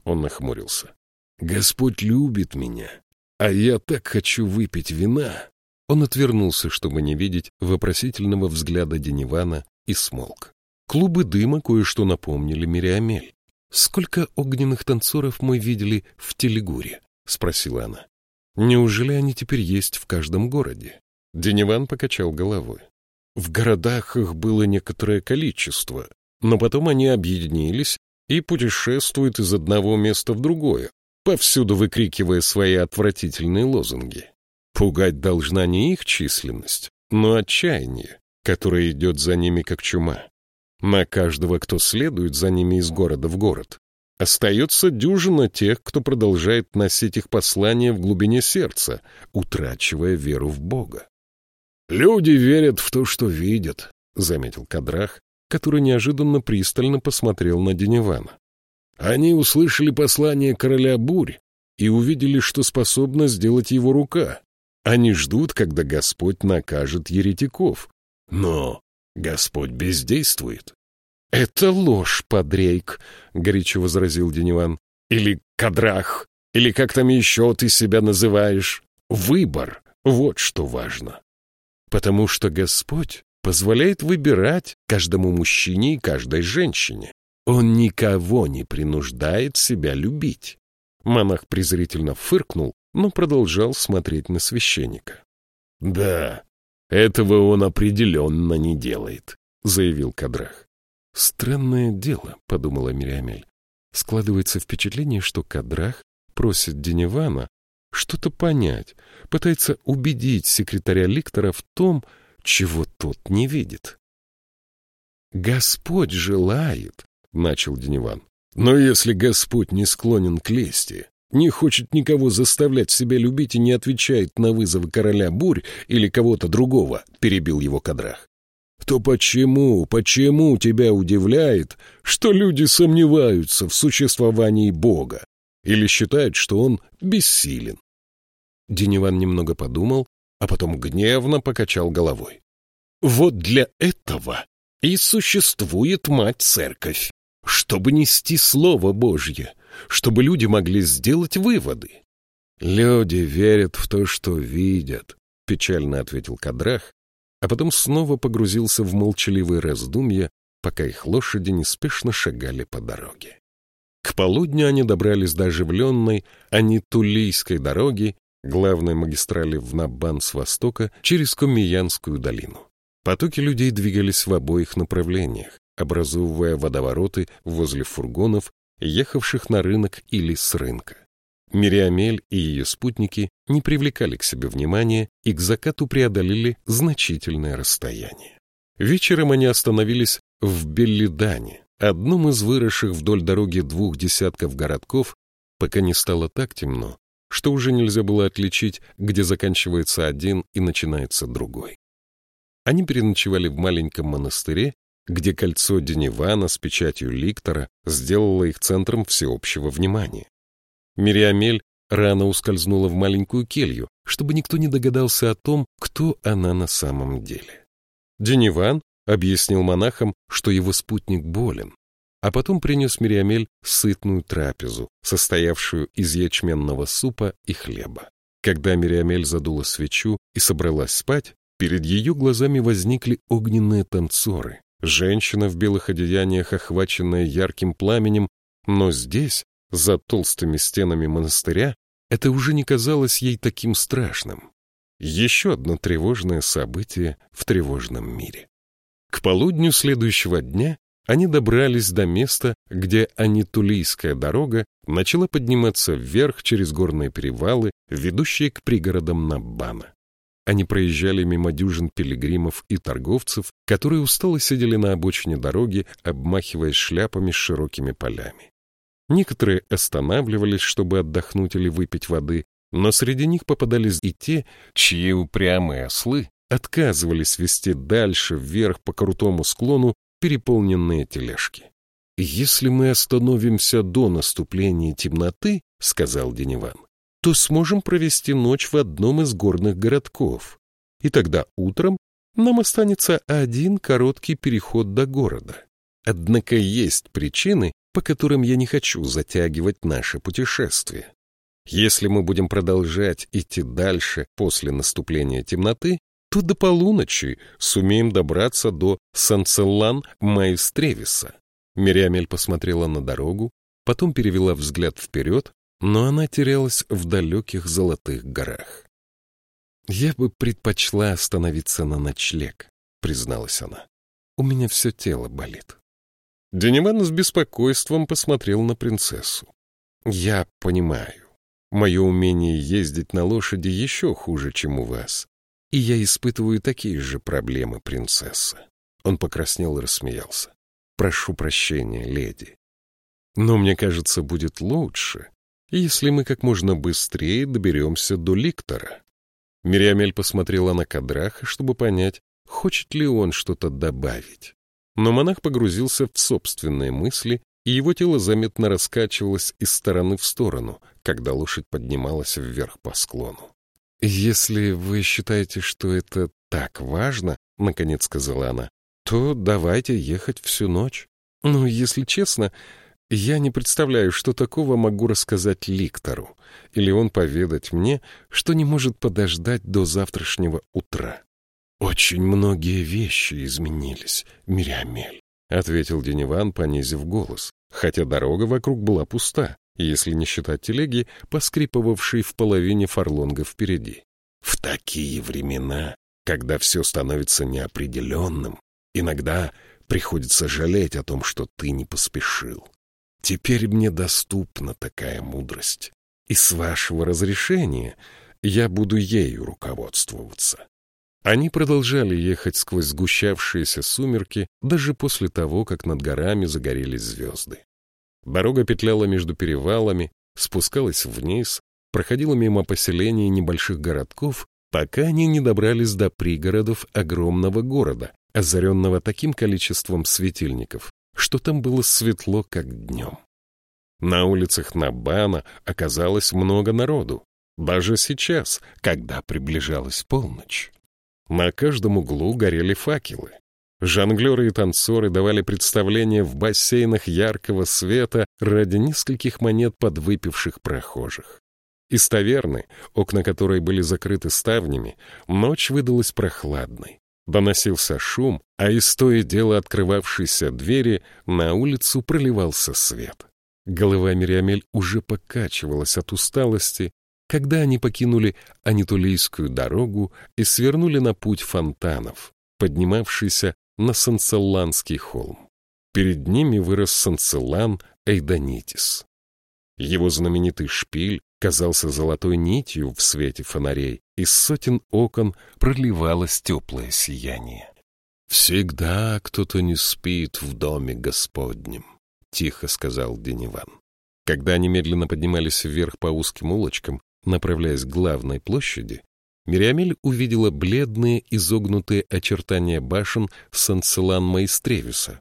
Он нахмурился. «Господь любит меня, а я так хочу выпить вина». Он отвернулся, чтобы не видеть вопросительного взгляда Денивана и смолк. Клубы дыма кое-что напомнили Мириамель. «Сколько огненных танцоров мы видели в Телегуре?» — спросила она. «Неужели они теперь есть в каждом городе?» Дениван покачал головой. «В городах их было некоторое количество, но потом они объединились и путешествуют из одного места в другое, повсюду выкрикивая свои отвратительные лозунги. Пугать должна не их численность, но отчаяние которая идет за ними как чума. На каждого, кто следует за ними из города в город, остается дюжина тех, кто продолжает носить их послание в глубине сердца, утрачивая веру в Бога. «Люди верят в то, что видят», — заметил Кадрах, который неожиданно пристально посмотрел на Деневана. «Они услышали послание короля бурь и увидели, что способна сделать его рука. Они ждут, когда Господь накажет еретиков, но Господь бездействует. — Это ложь, подрейк, — горячо возразил Дениван. — Или кадрах, или как там еще ты себя называешь. Выбор — вот что важно. Потому что Господь позволяет выбирать каждому мужчине и каждой женщине. Он никого не принуждает себя любить. Монах презрительно фыркнул, но продолжал смотреть на священника. — Да, «Этого он определенно не делает», — заявил Кадрах. «Странное дело», — подумала Мириамель. Складывается впечатление, что Кадрах просит Деневана что-то понять, пытается убедить секретаря Ликтора в том, чего тот не видит. «Господь желает», — начал Деневан. «Но если Господь не склонен к лести, не хочет никого заставлять себя любить и не отвечает на вызовы короля бурь или кого-то другого, перебил его Кадрах. то почему, почему тебя удивляет, что люди сомневаются в существовании Бога или считают, что он бессилен? Дениван немного подумал, а потом гневно покачал головой. Вот для этого и существует мать-церковь, чтобы нести Слово Божье, чтобы люди могли сделать выводы. Люди верят в то, что видят, печально ответил Кадрах, а потом снова погрузился в молчаливые раздумья, пока их лошади неспешно шагали по дороге. К полудню они добрались до оживленной Анитулийской дороги, главной магистрали в Набан с востока, через Комиянскую долину. Потоки людей двигались в обоих направлениях, образовывая водовороты возле фургонов, ехавших на рынок или с рынка. Мириамель и ее спутники не привлекали к себе внимания и к закату преодолели значительное расстояние. Вечером они остановились в Беллидане, одном из выросших вдоль дороги двух десятков городков, пока не стало так темно, что уже нельзя было отличить, где заканчивается один и начинается другой. Они переночевали в маленьком монастыре, где кольцо Денивана с печатью ликтора сделало их центром всеобщего внимания. Мириамель рано ускользнула в маленькую келью, чтобы никто не догадался о том, кто она на самом деле. Дениван объяснил монахам, что его спутник болен, а потом принес Мириамель сытную трапезу, состоявшую из ячменного супа и хлеба. Когда Мириамель задула свечу и собралась спать, перед ее глазами возникли огненные танцоры, женщина в белых одеяниях, охваченная ярким пламенем, но здесь, за толстыми стенами монастыря, это уже не казалось ей таким страшным. Еще одно тревожное событие в тревожном мире. К полудню следующего дня они добрались до места, где Анитулийская дорога начала подниматься вверх через горные перевалы, ведущие к пригородам Наббана. Они проезжали мимо дюжин пилигримов и торговцев, которые устало сидели на обочине дороги, обмахиваясь шляпами с широкими полями. Некоторые останавливались, чтобы отдохнуть или выпить воды, но среди них попадались и те, чьи упрямые ослы отказывались вести дальше вверх по крутому склону переполненные тележки. «Если мы остановимся до наступления темноты, — сказал Дениван, — то сможем провести ночь в одном из горных городков, и тогда утром нам останется один короткий переход до города. Однако есть причины, по которым я не хочу затягивать наше путешествие. Если мы будем продолжать идти дальше после наступления темноты, то до полуночи сумеем добраться до Санцеллан Маистревиса. Мириамель посмотрела на дорогу, потом перевела взгляд вперед, но она терялась в далеких золотых горах. «Я бы предпочла остановиться на ночлег», — призналась она. «У меня все тело болит». Денеман с беспокойством посмотрел на принцессу. «Я понимаю. Мое умение ездить на лошади еще хуже, чем у вас. И я испытываю такие же проблемы, принцесса». Он покраснел и рассмеялся. «Прошу прощения, леди. Но мне кажется, будет лучше, если мы как можно быстрее доберемся до Ликтора». Мириамель посмотрела на Кадраха, чтобы понять, хочет ли он что-то добавить. Но монах погрузился в собственные мысли, и его тело заметно раскачивалось из стороны в сторону, когда лошадь поднималась вверх по склону. «Если вы считаете, что это так важно, — наконец сказала она, — то давайте ехать всю ночь. Но, если честно, я не представляю, что такого могу рассказать Ликтору, или он поведать мне, что не может подождать до завтрашнего утра. «Очень многие вещи изменились, Мириамель», — ответил Дениван, понизив голос, хотя дорога вокруг была пуста, если не считать телеги, поскрипывавшей в половине фарлонга впереди. «В такие времена, когда все становится неопределенным, иногда приходится жалеть о том, что ты не поспешил. Теперь мне доступна такая мудрость, и с вашего разрешения я буду ею руководствоваться. Они продолжали ехать сквозь сгущавшиеся сумерки даже после того, как над горами загорелись звезды. Дорога петляла между перевалами, спускалась вниз, проходила мимо поселений небольших городков, пока они не добрались до пригородов огромного города, озаренного таким количеством светильников, что там было светло, как днем. На улицах Набана оказалось много народу, даже сейчас, когда приближалась полночь. На каждом углу горели факелы. Жонглеры и танцоры давали представления в бассейнах яркого света ради нескольких монет подвыпивших прохожих. Из таверны, окна которой были закрыты ставнями, ночь выдалась прохладной. Доносился шум, а из то и дело открывавшейся двери на улицу проливался свет. Голова Мириамель уже покачивалась от усталости, когда они покинули Анитулийскую дорогу и свернули на путь фонтанов, поднимавшийся на Санцелланский холм. Перед ними вырос Санцеллан Эйдонитис. Его знаменитый шпиль казался золотой нитью в свете фонарей, из сотен окон проливалось теплое сияние. «Всегда кто-то не спит в доме Господнем», — тихо сказал Дениван. Когда они медленно поднимались вверх по узким улочкам, направляясь к главной площади, Мириамель увидела бледные изогнутые очертания башен Санцелан-Маистревиса,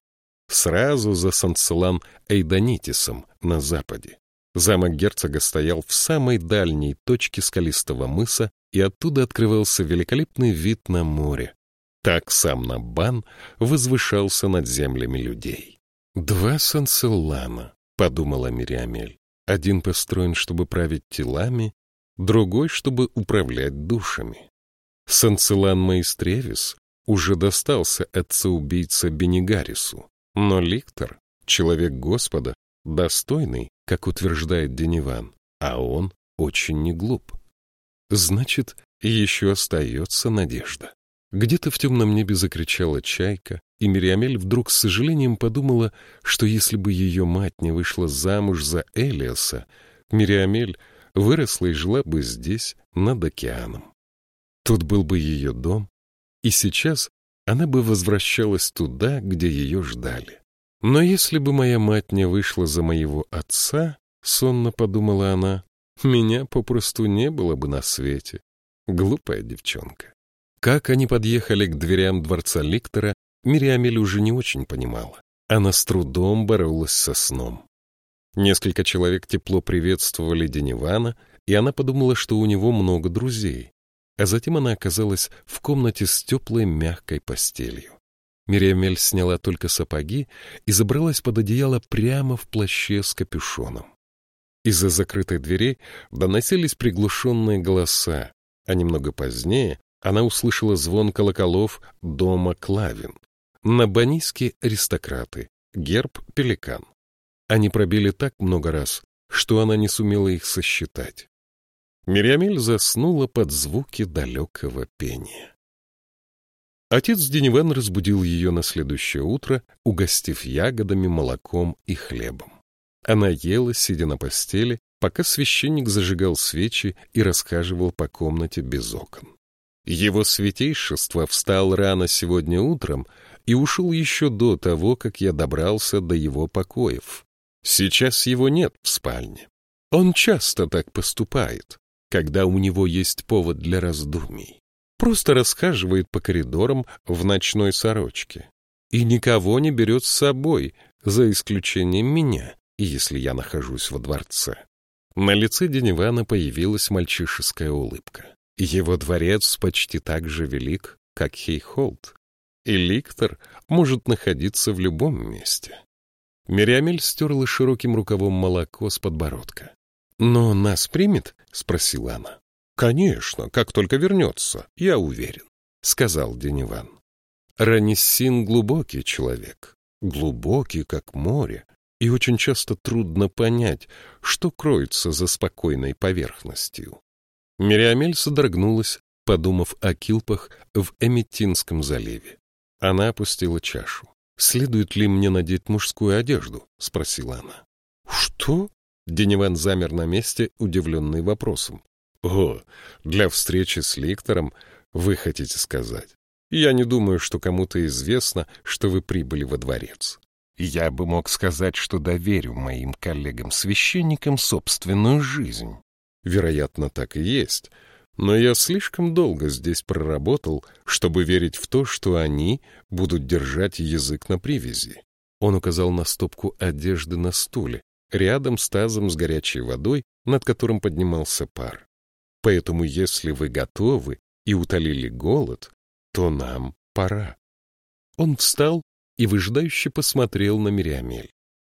сразу за Санцелан-Эйдонитисом на западе. Замок герцога стоял в самой дальней точке скалистого мыса, и оттуда открывался великолепный вид на море. Так сам Набан возвышался над землями людей. «Два Санцеллана», — подумала Мириамель. «Один построен, чтобы править телами, другой, чтобы управлять душами. Санцелан Маистревис уже достался отца-убийца Бенигарису, но Ликтор, человек Господа, достойный, как утверждает Дениван, а он очень не глуп. Значит, еще остается надежда. Где-то в темном небе закричала чайка, и Мириамель вдруг с сожалением подумала, что если бы ее мать не вышла замуж за Элиаса, Мириамель выросла и жила бы здесь, над океаном. Тут был бы ее дом, и сейчас она бы возвращалась туда, где ее ждали. Но если бы моя мать не вышла за моего отца, сонно подумала она, меня попросту не было бы на свете. Глупая девчонка. Как они подъехали к дверям дворца Ликтора, Мириамель уже не очень понимала. Она с трудом боролась со сном. Несколько человек тепло приветствовали Денивана, и она подумала, что у него много друзей. А затем она оказалась в комнате с теплой мягкой постелью. Мириамель сняла только сапоги и забралась под одеяло прямо в плаще с капюшоном. Из-за закрытой двери доносились приглушенные голоса, а немного позднее она услышала звон колоколов дома Клавин. На банийские аристократы, герб пеликан. Они пробили так много раз, что она не сумела их сосчитать. Мириамель заснула под звуки далекого пения. Отец Дениван разбудил ее на следующее утро, угостив ягодами, молоком и хлебом. Она ела, сидя на постели, пока священник зажигал свечи и расхаживал по комнате без окон. Его святейшество встал рано сегодня утром и ушел еще до того, как я добрался до его покоев. Сейчас его нет в спальне. Он часто так поступает, когда у него есть повод для раздумий просто расхаживает по коридорам в ночной сорочке и никого не берет с собой, за исключением меня, если я нахожусь во дворце. На лице Денивана появилась мальчишеская улыбка. Его дворец почти так же велик, как Хейхолд, и Ликтор может находиться в любом месте. Мириамель стерла широким рукавом молоко с подбородка. «Но нас примет?» — спросила она. «Конечно, как только вернется, я уверен», — сказал Дениван. Раниссин глубокий человек, глубокий, как море, и очень часто трудно понять, что кроется за спокойной поверхностью. Мириамель содрогнулась, подумав о килпах в Эмитинском заливе. Она опустила чашу. «Следует ли мне надеть мужскую одежду?» — спросила она. «Что?» Дениван замер на месте, удивленный вопросом. О, для встречи с Ликтором вы хотите сказать. Я не думаю, что кому-то известно, что вы прибыли во дворец. Я бы мог сказать, что доверю моим коллегам-священникам собственную жизнь. Вероятно, так и есть. но я слишком долго здесь проработал, чтобы верить в то, что они будут держать язык на привязи. Он указал на стопку одежды на стуле, рядом с тазом с горячей водой, над которым поднимался пар. Поэтому, если вы готовы и утолили голод, то нам пора. Он встал и выжидающе посмотрел на Мириамель.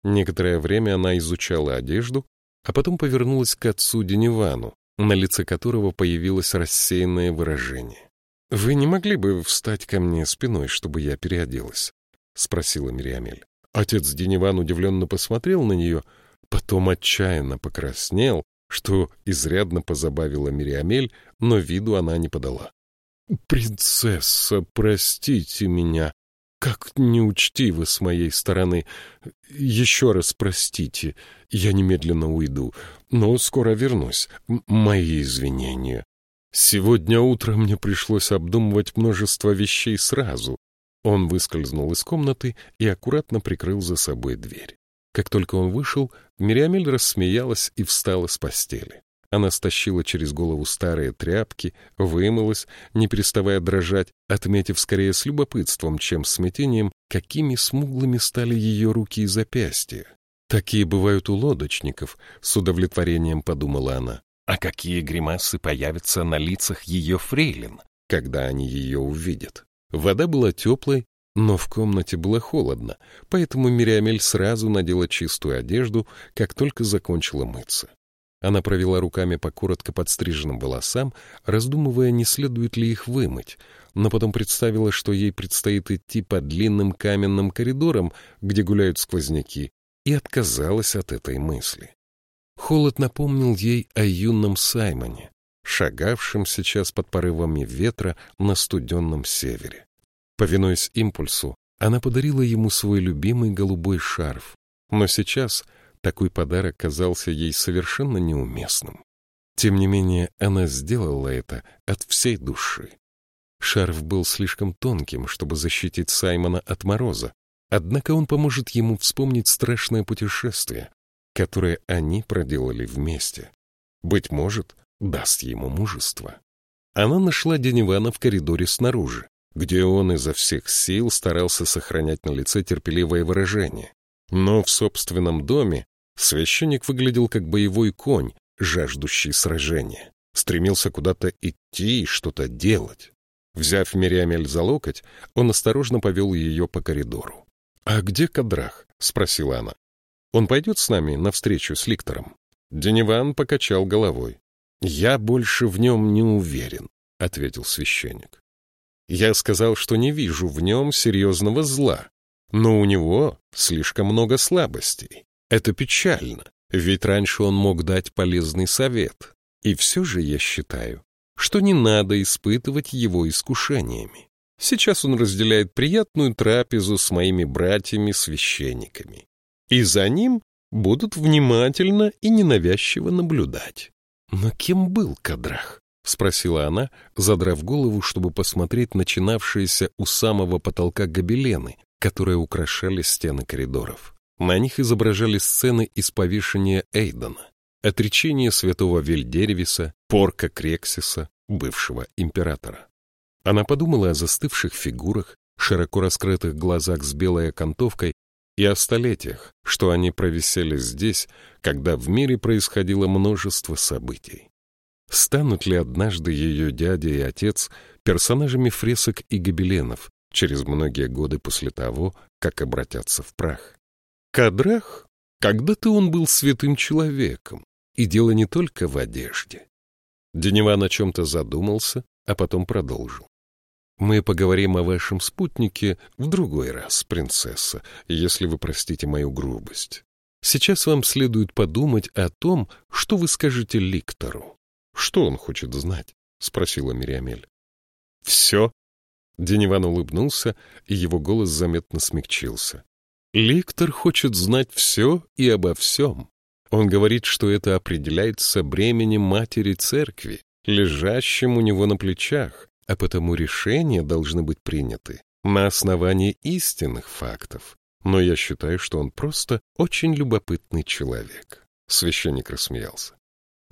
Некоторое время она изучала одежду, а потом повернулась к отцу Денивану, на лице которого появилось рассеянное выражение. — Вы не могли бы встать ко мне спиной, чтобы я переоделась? — спросила Мириамель. Отец Дениван удивленно посмотрел на нее, потом отчаянно покраснел, что изрядно позабавило Мириамель, но виду она не подала. «Принцесса, простите меня, как неучтиво с моей стороны. Еще раз простите, я немедленно уйду, но скоро вернусь. Мои извинения. Сегодня утром мне пришлось обдумывать множество вещей сразу. Он выскользнул из комнаты и аккуратно прикрыл за собой дверь. Как только он вышел, Мириамель рассмеялась и встала с постели. Она стащила через голову старые тряпки, вымылась, не переставая дрожать, отметив скорее с любопытством, чем смятением, какими смуглыми стали ее руки и запястья. Такие бывают у лодочников, с удовлетворением подумала она. А какие гримасы появятся на лицах ее фрейлин, когда они ее увидят? Вода была теплой, но в комнате было холодно, поэтому Мириамель сразу надела чистую одежду, как только закончила мыться. Она провела руками по коротко подстриженным волосам, раздумывая, не следует ли их вымыть, но потом представила, что ей предстоит идти по длинным каменным коридорам, где гуляют сквозняки, и отказалась от этой мысли. Холод напомнил ей о юном Саймоне, шагавшем сейчас под порывами ветра на студенном севере. Повинуясь импульсу, она подарила ему свой любимый голубой шарф, но сейчас — такой подарок казался ей совершенно неуместным. Тем не менее, она сделала это от всей души. Шарф был слишком тонким, чтобы защитить Саймона от мороза, однако он поможет ему вспомнить страшное путешествие, которое они проделали вместе. Быть может, даст ему мужество. Она нашла Денивана в коридоре снаружи, где он изо всех сил старался сохранять на лице терпеливое выражение. Но в собственном доме священник выглядел как боевой конь, жаждущий сражения. Стремился куда-то идти и что-то делать. Взяв Мириамель за локоть, он осторожно повел ее по коридору. — А где Кадрах? — спросила она. — Он пойдет с нами навстречу с Ликтором? Дениван покачал головой. — Я больше в нем не уверен, — ответил священник. — Я сказал, что не вижу в нем серьезного зла, но у него слишком много слабостей. Это печально, ведь раньше он мог дать полезный совет. И все же я считаю, что не надо испытывать его искушениями. Сейчас он разделяет приятную трапезу с моими братьями-священниками. И за ним будут внимательно и ненавязчиво наблюдать. Но кем был Кадрах? — спросила она, задрав голову, чтобы посмотреть начинавшиеся у самого потолка гобелены, которые украшали стены коридоров. На них изображали сцены из повешения Эйдена, отречения святого Вильдеревиса, порка Крексиса, бывшего императора. Она подумала о застывших фигурах, широко раскрытых глазах с белой окантовкой и о столетиях, что они провисели здесь, когда в мире происходило множество событий. Станут ли однажды ее дядя и отец персонажами фресок и гобеленов через многие годы после того, как обратятся в прах? Кадрах, когда-то он был святым человеком, и дело не только в одежде. Деневан о чем-то задумался, а потом продолжил. Мы поговорим о вашем спутнике в другой раз, принцесса, если вы простите мою грубость. Сейчас вам следует подумать о том, что вы скажете Ликтору. Что он хочет знать? — спросила Мириамель. — Все. Деневан улыбнулся, и его голос заметно смягчился. Ликтор хочет знать все и обо всем. Он говорит, что это определяется бременем матери церкви, лежащим у него на плечах, а потому решения должны быть приняты на основании истинных фактов. Но я считаю, что он просто очень любопытный человек. Священник рассмеялся.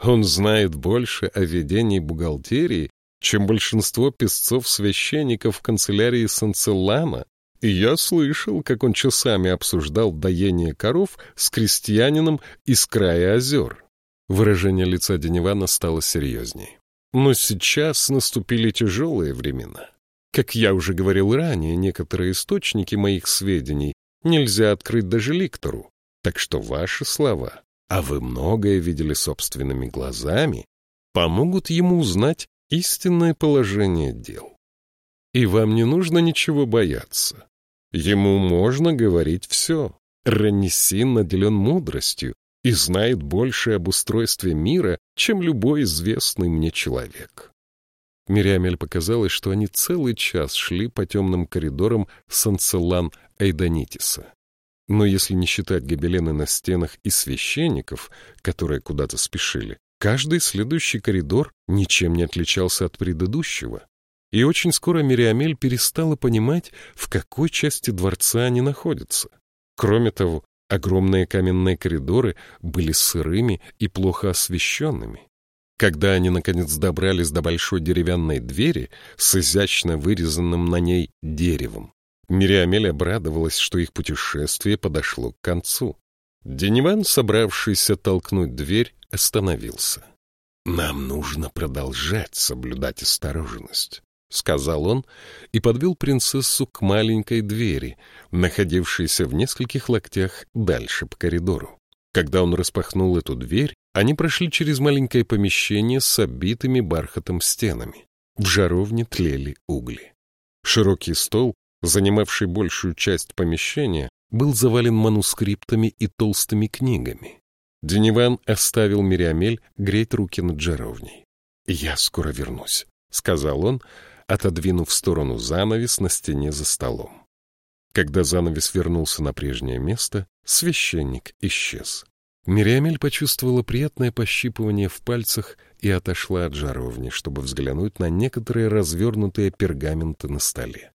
Он знает больше о ведении бухгалтерии, чем большинство песцов-священников в канцелярии Санцеллана, и я слышал, как он часами обсуждал доение коров с крестьянином из края озер. Выражение лица Денивана стало серьезнее. Но сейчас наступили тяжелые времена. Как я уже говорил ранее, некоторые источники моих сведений нельзя открыть даже ликтору. Так что ваши слова, а вы многое видели собственными глазами, помогут ему узнать истинное положение дел. И вам не нужно ничего бояться. Ему можно говорить все. Раннисин наделен мудростью и знает больше об устройстве мира, чем любой известный мне человек. Мириамель показалось, что они целый час шли по темным коридорам Санцелан Эйдонитиса. Но если не считать гобелены на стенах и священников, которые куда-то спешили, каждый следующий коридор ничем не отличался от предыдущего. И очень скоро Мириамель перестала понимать, в какой части дворца они находятся. Кроме того, огромные каменные коридоры были сырыми и плохо освещенными. Когда они, наконец, добрались до большой деревянной двери с изящно вырезанным на ней деревом, Мириамель обрадовалась, что их путешествие подошло к концу. Дениван, собравшийся толкнуть дверь, остановился. «Нам нужно продолжать соблюдать осторожность», — сказал он и подвел принцессу к маленькой двери, находившейся в нескольких локтях дальше по коридору. Когда он распахнул эту дверь, они прошли через маленькое помещение с обитыми бархатом стенами. В жаровне тлели угли. Широкий стол занимавший большую часть помещения, был завален манускриптами и толстыми книгами. Дениван оставил Мириамель греть руки над жаровней. «Я скоро вернусь», — сказал он, отодвинув в сторону занавес на стене за столом. Когда занавес вернулся на прежнее место, священник исчез. Мириамель почувствовала приятное пощипывание в пальцах и отошла от жаровни, чтобы взглянуть на некоторые развернутые пергаменты на столе.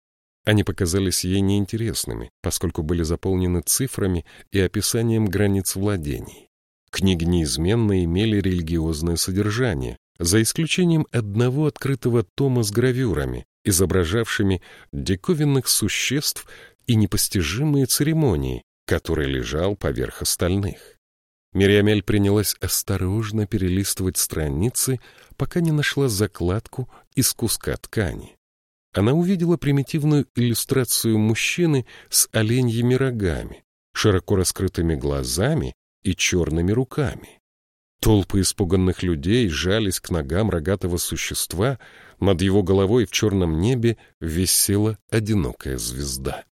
Они показались ей неинтересными, поскольку были заполнены цифрами и описанием границ владений. Книги неизменно имели религиозное содержание, за исключением одного открытого тома с гравюрами, изображавшими диковинных существ и непостижимые церемонии, который лежал поверх остальных. Мириамель принялась осторожно перелистывать страницы, пока не нашла закладку из куска ткани она увидела примитивную иллюстрацию мужчины с оленьими рогами, широко раскрытыми глазами и черными руками. Толпы испуганных людей жались к ногам рогатого существа, над его головой в черном небе висела одинокая звезда.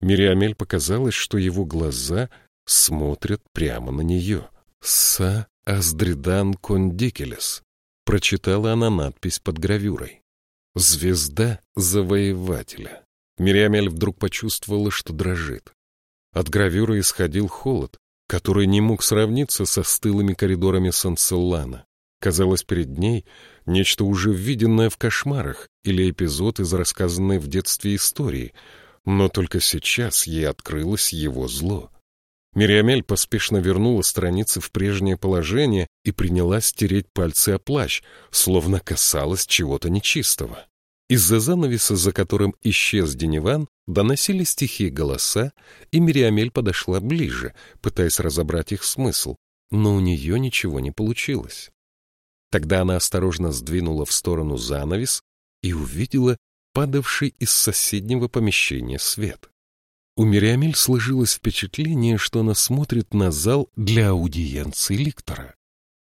Мириамель показалось, что его глаза смотрят прямо на нее. «Са Аздридан Кондикелес», — прочитала она надпись под гравюрой. Звезда завоевателя. Мириамель вдруг почувствовала, что дрожит. От гравюры исходил холод, который не мог сравниться со стылыми коридорами Санцеллана. Казалось, перед ней нечто уже виденное в кошмарах или эпизод из рассказанной в детстве истории, но только сейчас ей открылось его зло. Мириамель поспешно вернула страницы в прежнее положение и принялась стереть пальцы о плащ, словно касалась чего-то нечистого. Из-за занавеса, за которым исчез Дениван, доносились тихие голоса, и Мириамель подошла ближе, пытаясь разобрать их смысл, но у нее ничего не получилось. Тогда она осторожно сдвинула в сторону занавес и увидела падавший из соседнего помещения свет. У Мириамель сложилось впечатление, что она смотрит на зал для аудиенции ликтора.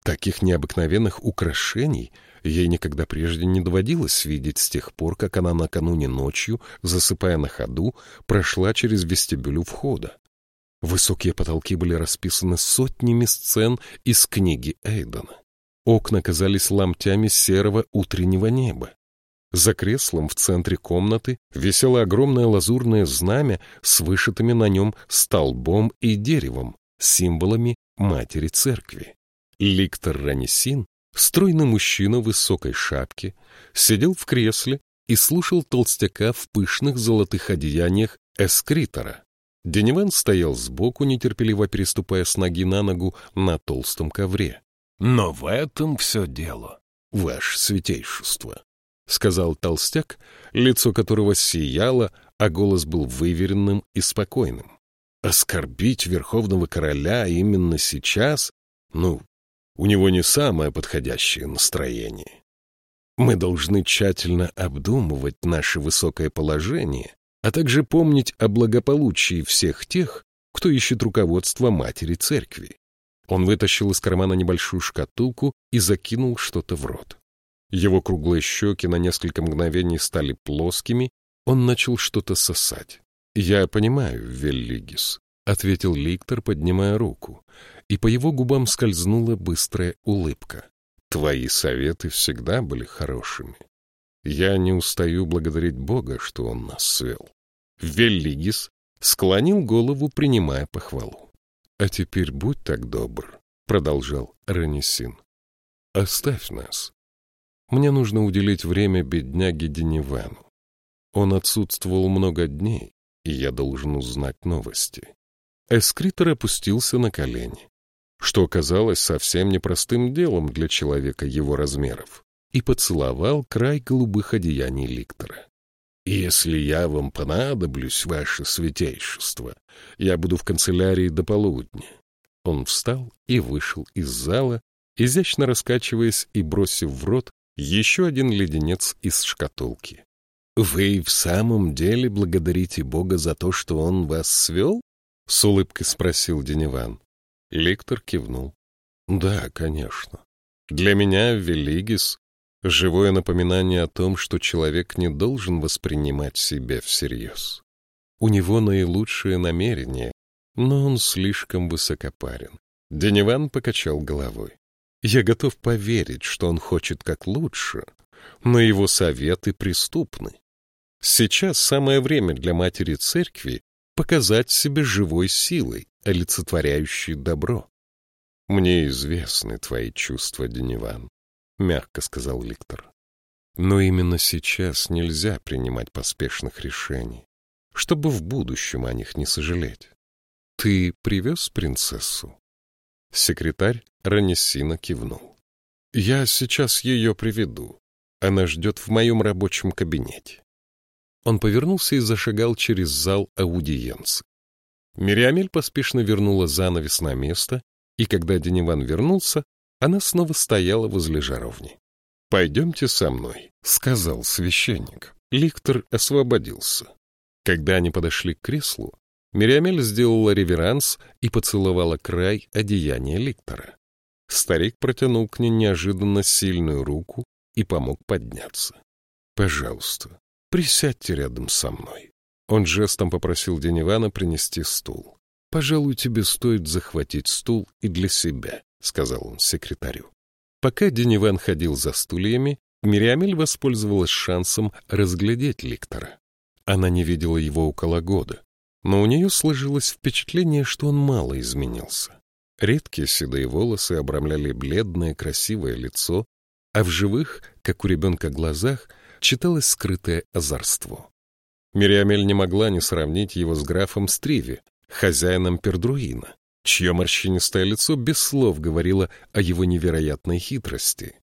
Таких необыкновенных украшений ей никогда прежде не доводилось видеть с тех пор, как она накануне ночью, засыпая на ходу, прошла через вестибюль у входа. Высокие потолки были расписаны сотнями сцен из книги Эйдена. Окна казались ломтями серого утреннего неба. За креслом в центре комнаты висело огромное лазурное знамя с вышитыми на нем столбом и деревом, символами матери церкви. Ликтор Ранисин, стройный мужчина в высокой шапке, сидел в кресле и слушал толстяка в пышных золотых одеяниях эскритора. Деневан стоял сбоку, нетерпеливо переступая с ноги на ногу на толстом ковре. Но в этом все дело, ваше святейшество, — сказал толстяк, лицо которого сияло, а голос был выверенным и спокойным. Оскорбить верховного короля именно сейчас, ну, у него не самое подходящее настроение. Мы должны тщательно обдумывать наше высокое положение, а также помнить о благополучии всех тех, кто ищет руководство матери церкви. Он вытащил из кармана небольшую шкатулку и закинул что-то в рот. Его круглые щеки на несколько мгновений стали плоскими, он начал что-то сосать. «Я понимаю, Веллигис», — ответил Ликтор, поднимая руку, и по его губам скользнула быстрая улыбка. «Твои советы всегда были хорошими. Я не устаю благодарить Бога, что Он нас свел». Веллигис склонил голову, принимая похвалу. — А теперь будь так добр, — продолжал Ранисин. — Оставь нас. Мне нужно уделить время бедняге Денивану. Он отсутствовал много дней, и я должен узнать новости. Эскритор опустился на колени, что оказалось совсем непростым делом для человека его размеров, и поцеловал край голубых одеяний Ликтора. «Если я вам понадоблюсь, ваше святейшество, я буду в канцелярии до полудня». Он встал и вышел из зала, изящно раскачиваясь и бросив в рот еще один леденец из шкатулки. «Вы в самом деле благодарите Бога за то, что Он вас свел?» — с улыбкой спросил Дениван. Лектор кивнул. «Да, конечно. Для меня Велигис Живое напоминание о том, что человек не должен воспринимать себя всерьез. У него наилучшие намерения, но он слишком высокопарен. Дениван покачал головой. Я готов поверить, что он хочет как лучше, но его советы преступны. Сейчас самое время для матери церкви показать себя живой силой, олицетворяющей добро. Мне известны твои чувства, Дениван. — мягко сказал Ликтор. Но именно сейчас нельзя принимать поспешных решений, чтобы в будущем о них не сожалеть. Ты привез принцессу? Секретарь Ранесина кивнул. Я сейчас ее приведу. Она ждет в моем рабочем кабинете. Он повернулся и зашагал через зал аудиенции. Мириамель поспешно вернула занавес на место, и когда Дениван вернулся, она снова стояла возле жаровни. «Пойдемте со мной», — сказал священник. Ликтор освободился. Когда они подошли к креслу, Мириамель сделала реверанс и поцеловала край одеяния Ликтора. Старик протянул к ней неожиданно сильную руку и помог подняться. «Пожалуйста, присядьте рядом со мной». Он жестом попросил Денивана принести стул. «Пожалуй, тебе стоит захватить стул и для себя. — сказал он секретарю. Пока Дениван ходил за стульями, Мириамель воспользовалась шансом разглядеть ликтора. Она не видела его около года, но у нее сложилось впечатление, что он мало изменился. Редкие седые волосы обрамляли бледное красивое лицо, а в живых, как у ребенка глазах, читалось скрытое озорство. Мириамель не могла не сравнить его с графом Стриви, хозяином Пердруина, чье морщинистое лицо без слов говорило о его невероятной хитрости.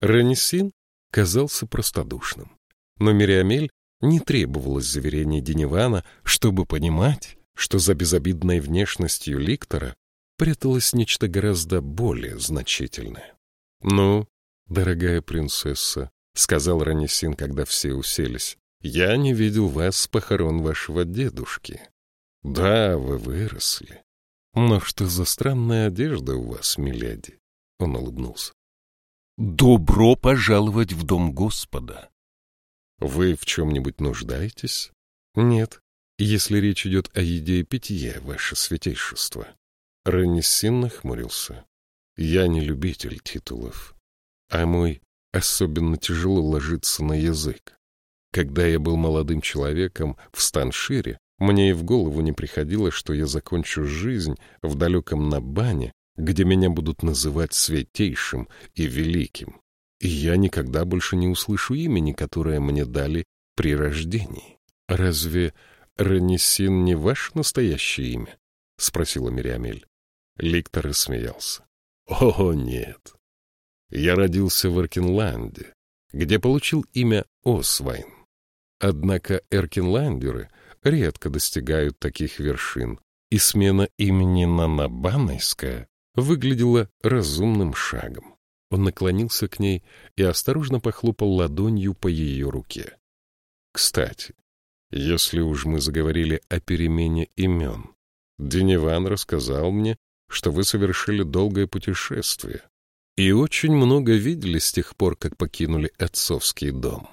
Ранисин казался простодушным, но Мириамель не требовалось заверений Денивана, чтобы понимать, что за безобидной внешностью Ликтора пряталось нечто гораздо более значительное. — Ну, дорогая принцесса, — сказал Ранисин, когда все уселись, — я не видел вас с похорон вашего дедушки. Да, вы выросли, «Но что за странная одежда у вас, миледи?» Он улыбнулся. «Добро пожаловать в дом Господа!» «Вы в чем-нибудь нуждаетесь?» «Нет, если речь идет о еде и питье, ваше святейшество». Раннисин нахмурился. «Я не любитель титулов, а мой особенно тяжело ложится на язык. Когда я был молодым человеком в Станшире, мне и в голову не приходило, что я закончу жизнь в далеком Набане, где меня будут называть святейшим и великим, и я никогда больше не услышу имени, которое мне дали при рождении. Разве Ранисин не ваше настоящее имя? — спросила Мириамель. Ликтор рассмеялся. О, нет. Я родился в Эркинланде, где получил имя Освайн. Однако эркинландеры редко достигают таких вершин, и смена имени на Набанайское выглядела разумным шагом. Он наклонился к ней и осторожно похлопал ладонью по ее руке. Кстати, если уж мы заговорили о перемене имен, Деневан рассказал мне, что вы совершили долгое путешествие и очень много видели с тех пор, как покинули отцовский дом.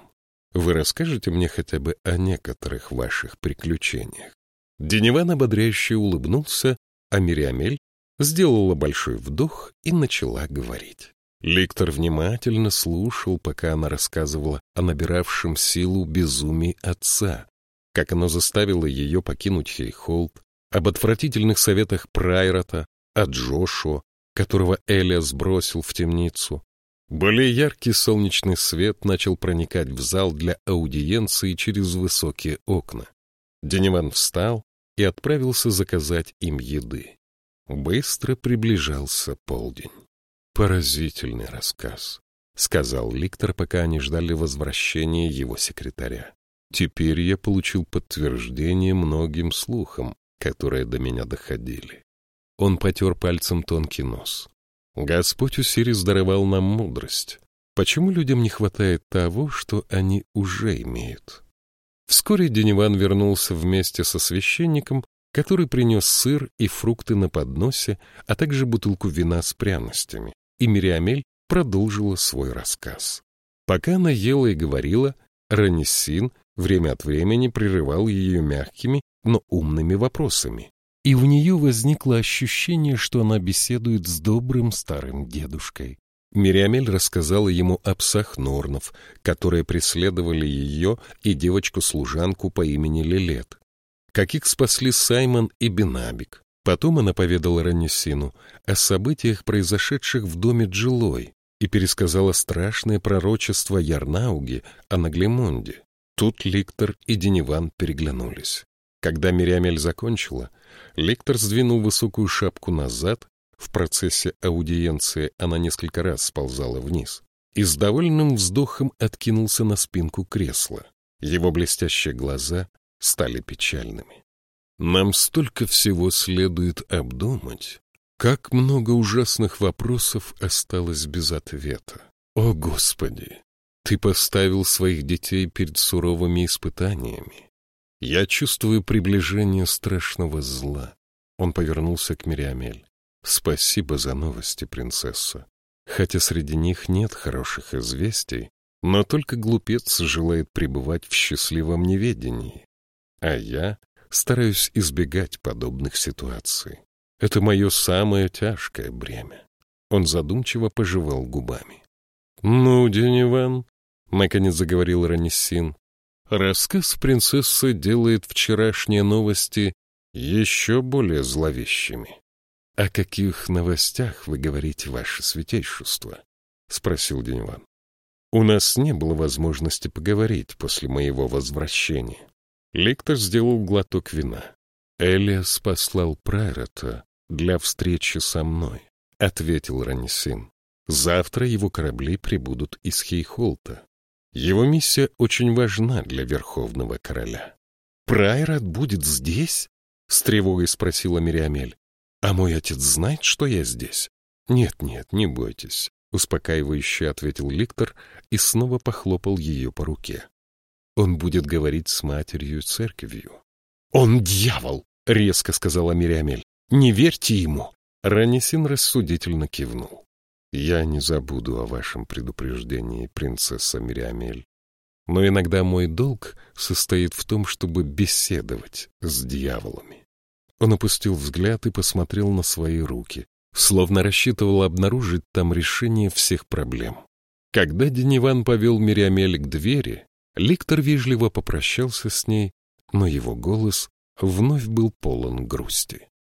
Вы расскажете мне хотя бы о некоторых ваших приключениях? Деневан ободряюще улыбнулся, а Мириамель сделала большой вдох и начала говорить. Ликтор внимательно слушал, пока она рассказывала о набиравшем силу безумии отца, как оно заставило ее покинуть Хейхолд, об отвратительных советах Прайрота, о Джошуа, которого Элиас сбросил в темницу. Более яркий солнечный свет начал проникать в зал для аудиенции через высокие окна. Деневан встал и отправился заказать им еды. Быстро приближался полдень. «Поразительный рассказ», — сказал Ликтор, пока они ждали возвращения его секретаря. «Теперь я получил подтверждение многим слухам, которые до меня доходили». Он потер пальцем тонкий нос. «Господь Усирис даровал нам мудрость. Почему людям не хватает того, что они уже имеют?» Вскоре Дениван вернулся вместе со священником, который принес сыр и фрукты на подносе, а также бутылку вина с пряностями и Мириамель продолжила свой рассказ. Пока она ела и говорила, Ранисин время от времени прерывал ее мягкими, но умными вопросами, и в нее возникло ощущение, что она беседует с добрым старым дедушкой. Мириамель рассказала ему о псах Норнов, которые преследовали ее и девочку-служанку по имени Лилет, как их спасли Саймон и Бенабик, Потом она поведала Раннисину о событиях, произошедших в доме Джилой, и пересказала страшное пророчество Ярнауги о Наглемонде. Тут Ликтор и Дениван переглянулись. Когда Мириамель закончила, Ликтор сдвинул высокую шапку назад, в процессе аудиенции она несколько раз сползала вниз, и с довольным вздохом откинулся на спинку кресла. Его блестящие глаза стали печальными. Нам столько всего следует обдумать. Как много ужасных вопросов осталось без ответа. О, Господи! Ты поставил своих детей перед суровыми испытаниями. Я чувствую приближение страшного зла. Он повернулся к Мириамель. Спасибо за новости, принцесса. Хотя среди них нет хороших известий, но только глупец желает пребывать в счастливом неведении. А я стараюсь избегать подобных ситуаций. Это мое самое тяжкое бремя. Он задумчиво пожевал губами. — Ну, Дениван, — наконец заговорил Ранисин, — рассказ принцессы делает вчерашние новости еще более зловещими. — О каких новостях вы говорите, ваше святейшество? — спросил Дениван. — У нас не было возможности поговорить после моего возвращения. Ликтор сделал глоток вина. «Элиас послал Прайрота для встречи со мной», — ответил Ранисин. «Завтра его корабли прибудут из Хейхолта. Его миссия очень важна для Верховного Короля». «Прайрот будет здесь?» — с тревогой спросила Мириамель. «А мой отец знает, что я здесь?» «Нет-нет, не бойтесь», — успокаивающе ответил Ликтор и снова похлопал ее по руке. Он будет говорить с матерью церковью. «Он дьявол!» — резко сказала Мириамель. «Не верьте ему!» Ранисин рассудительно кивнул. «Я не забуду о вашем предупреждении, принцесса Мириамель. Но иногда мой долг состоит в том, чтобы беседовать с дьяволами». Он опустил взгляд и посмотрел на свои руки, словно рассчитывал обнаружить там решение всех проблем. Когда Дениван повел Мириамель к двери, Ликтор вежливо попрощался с ней, но его голос вновь был полон грусти.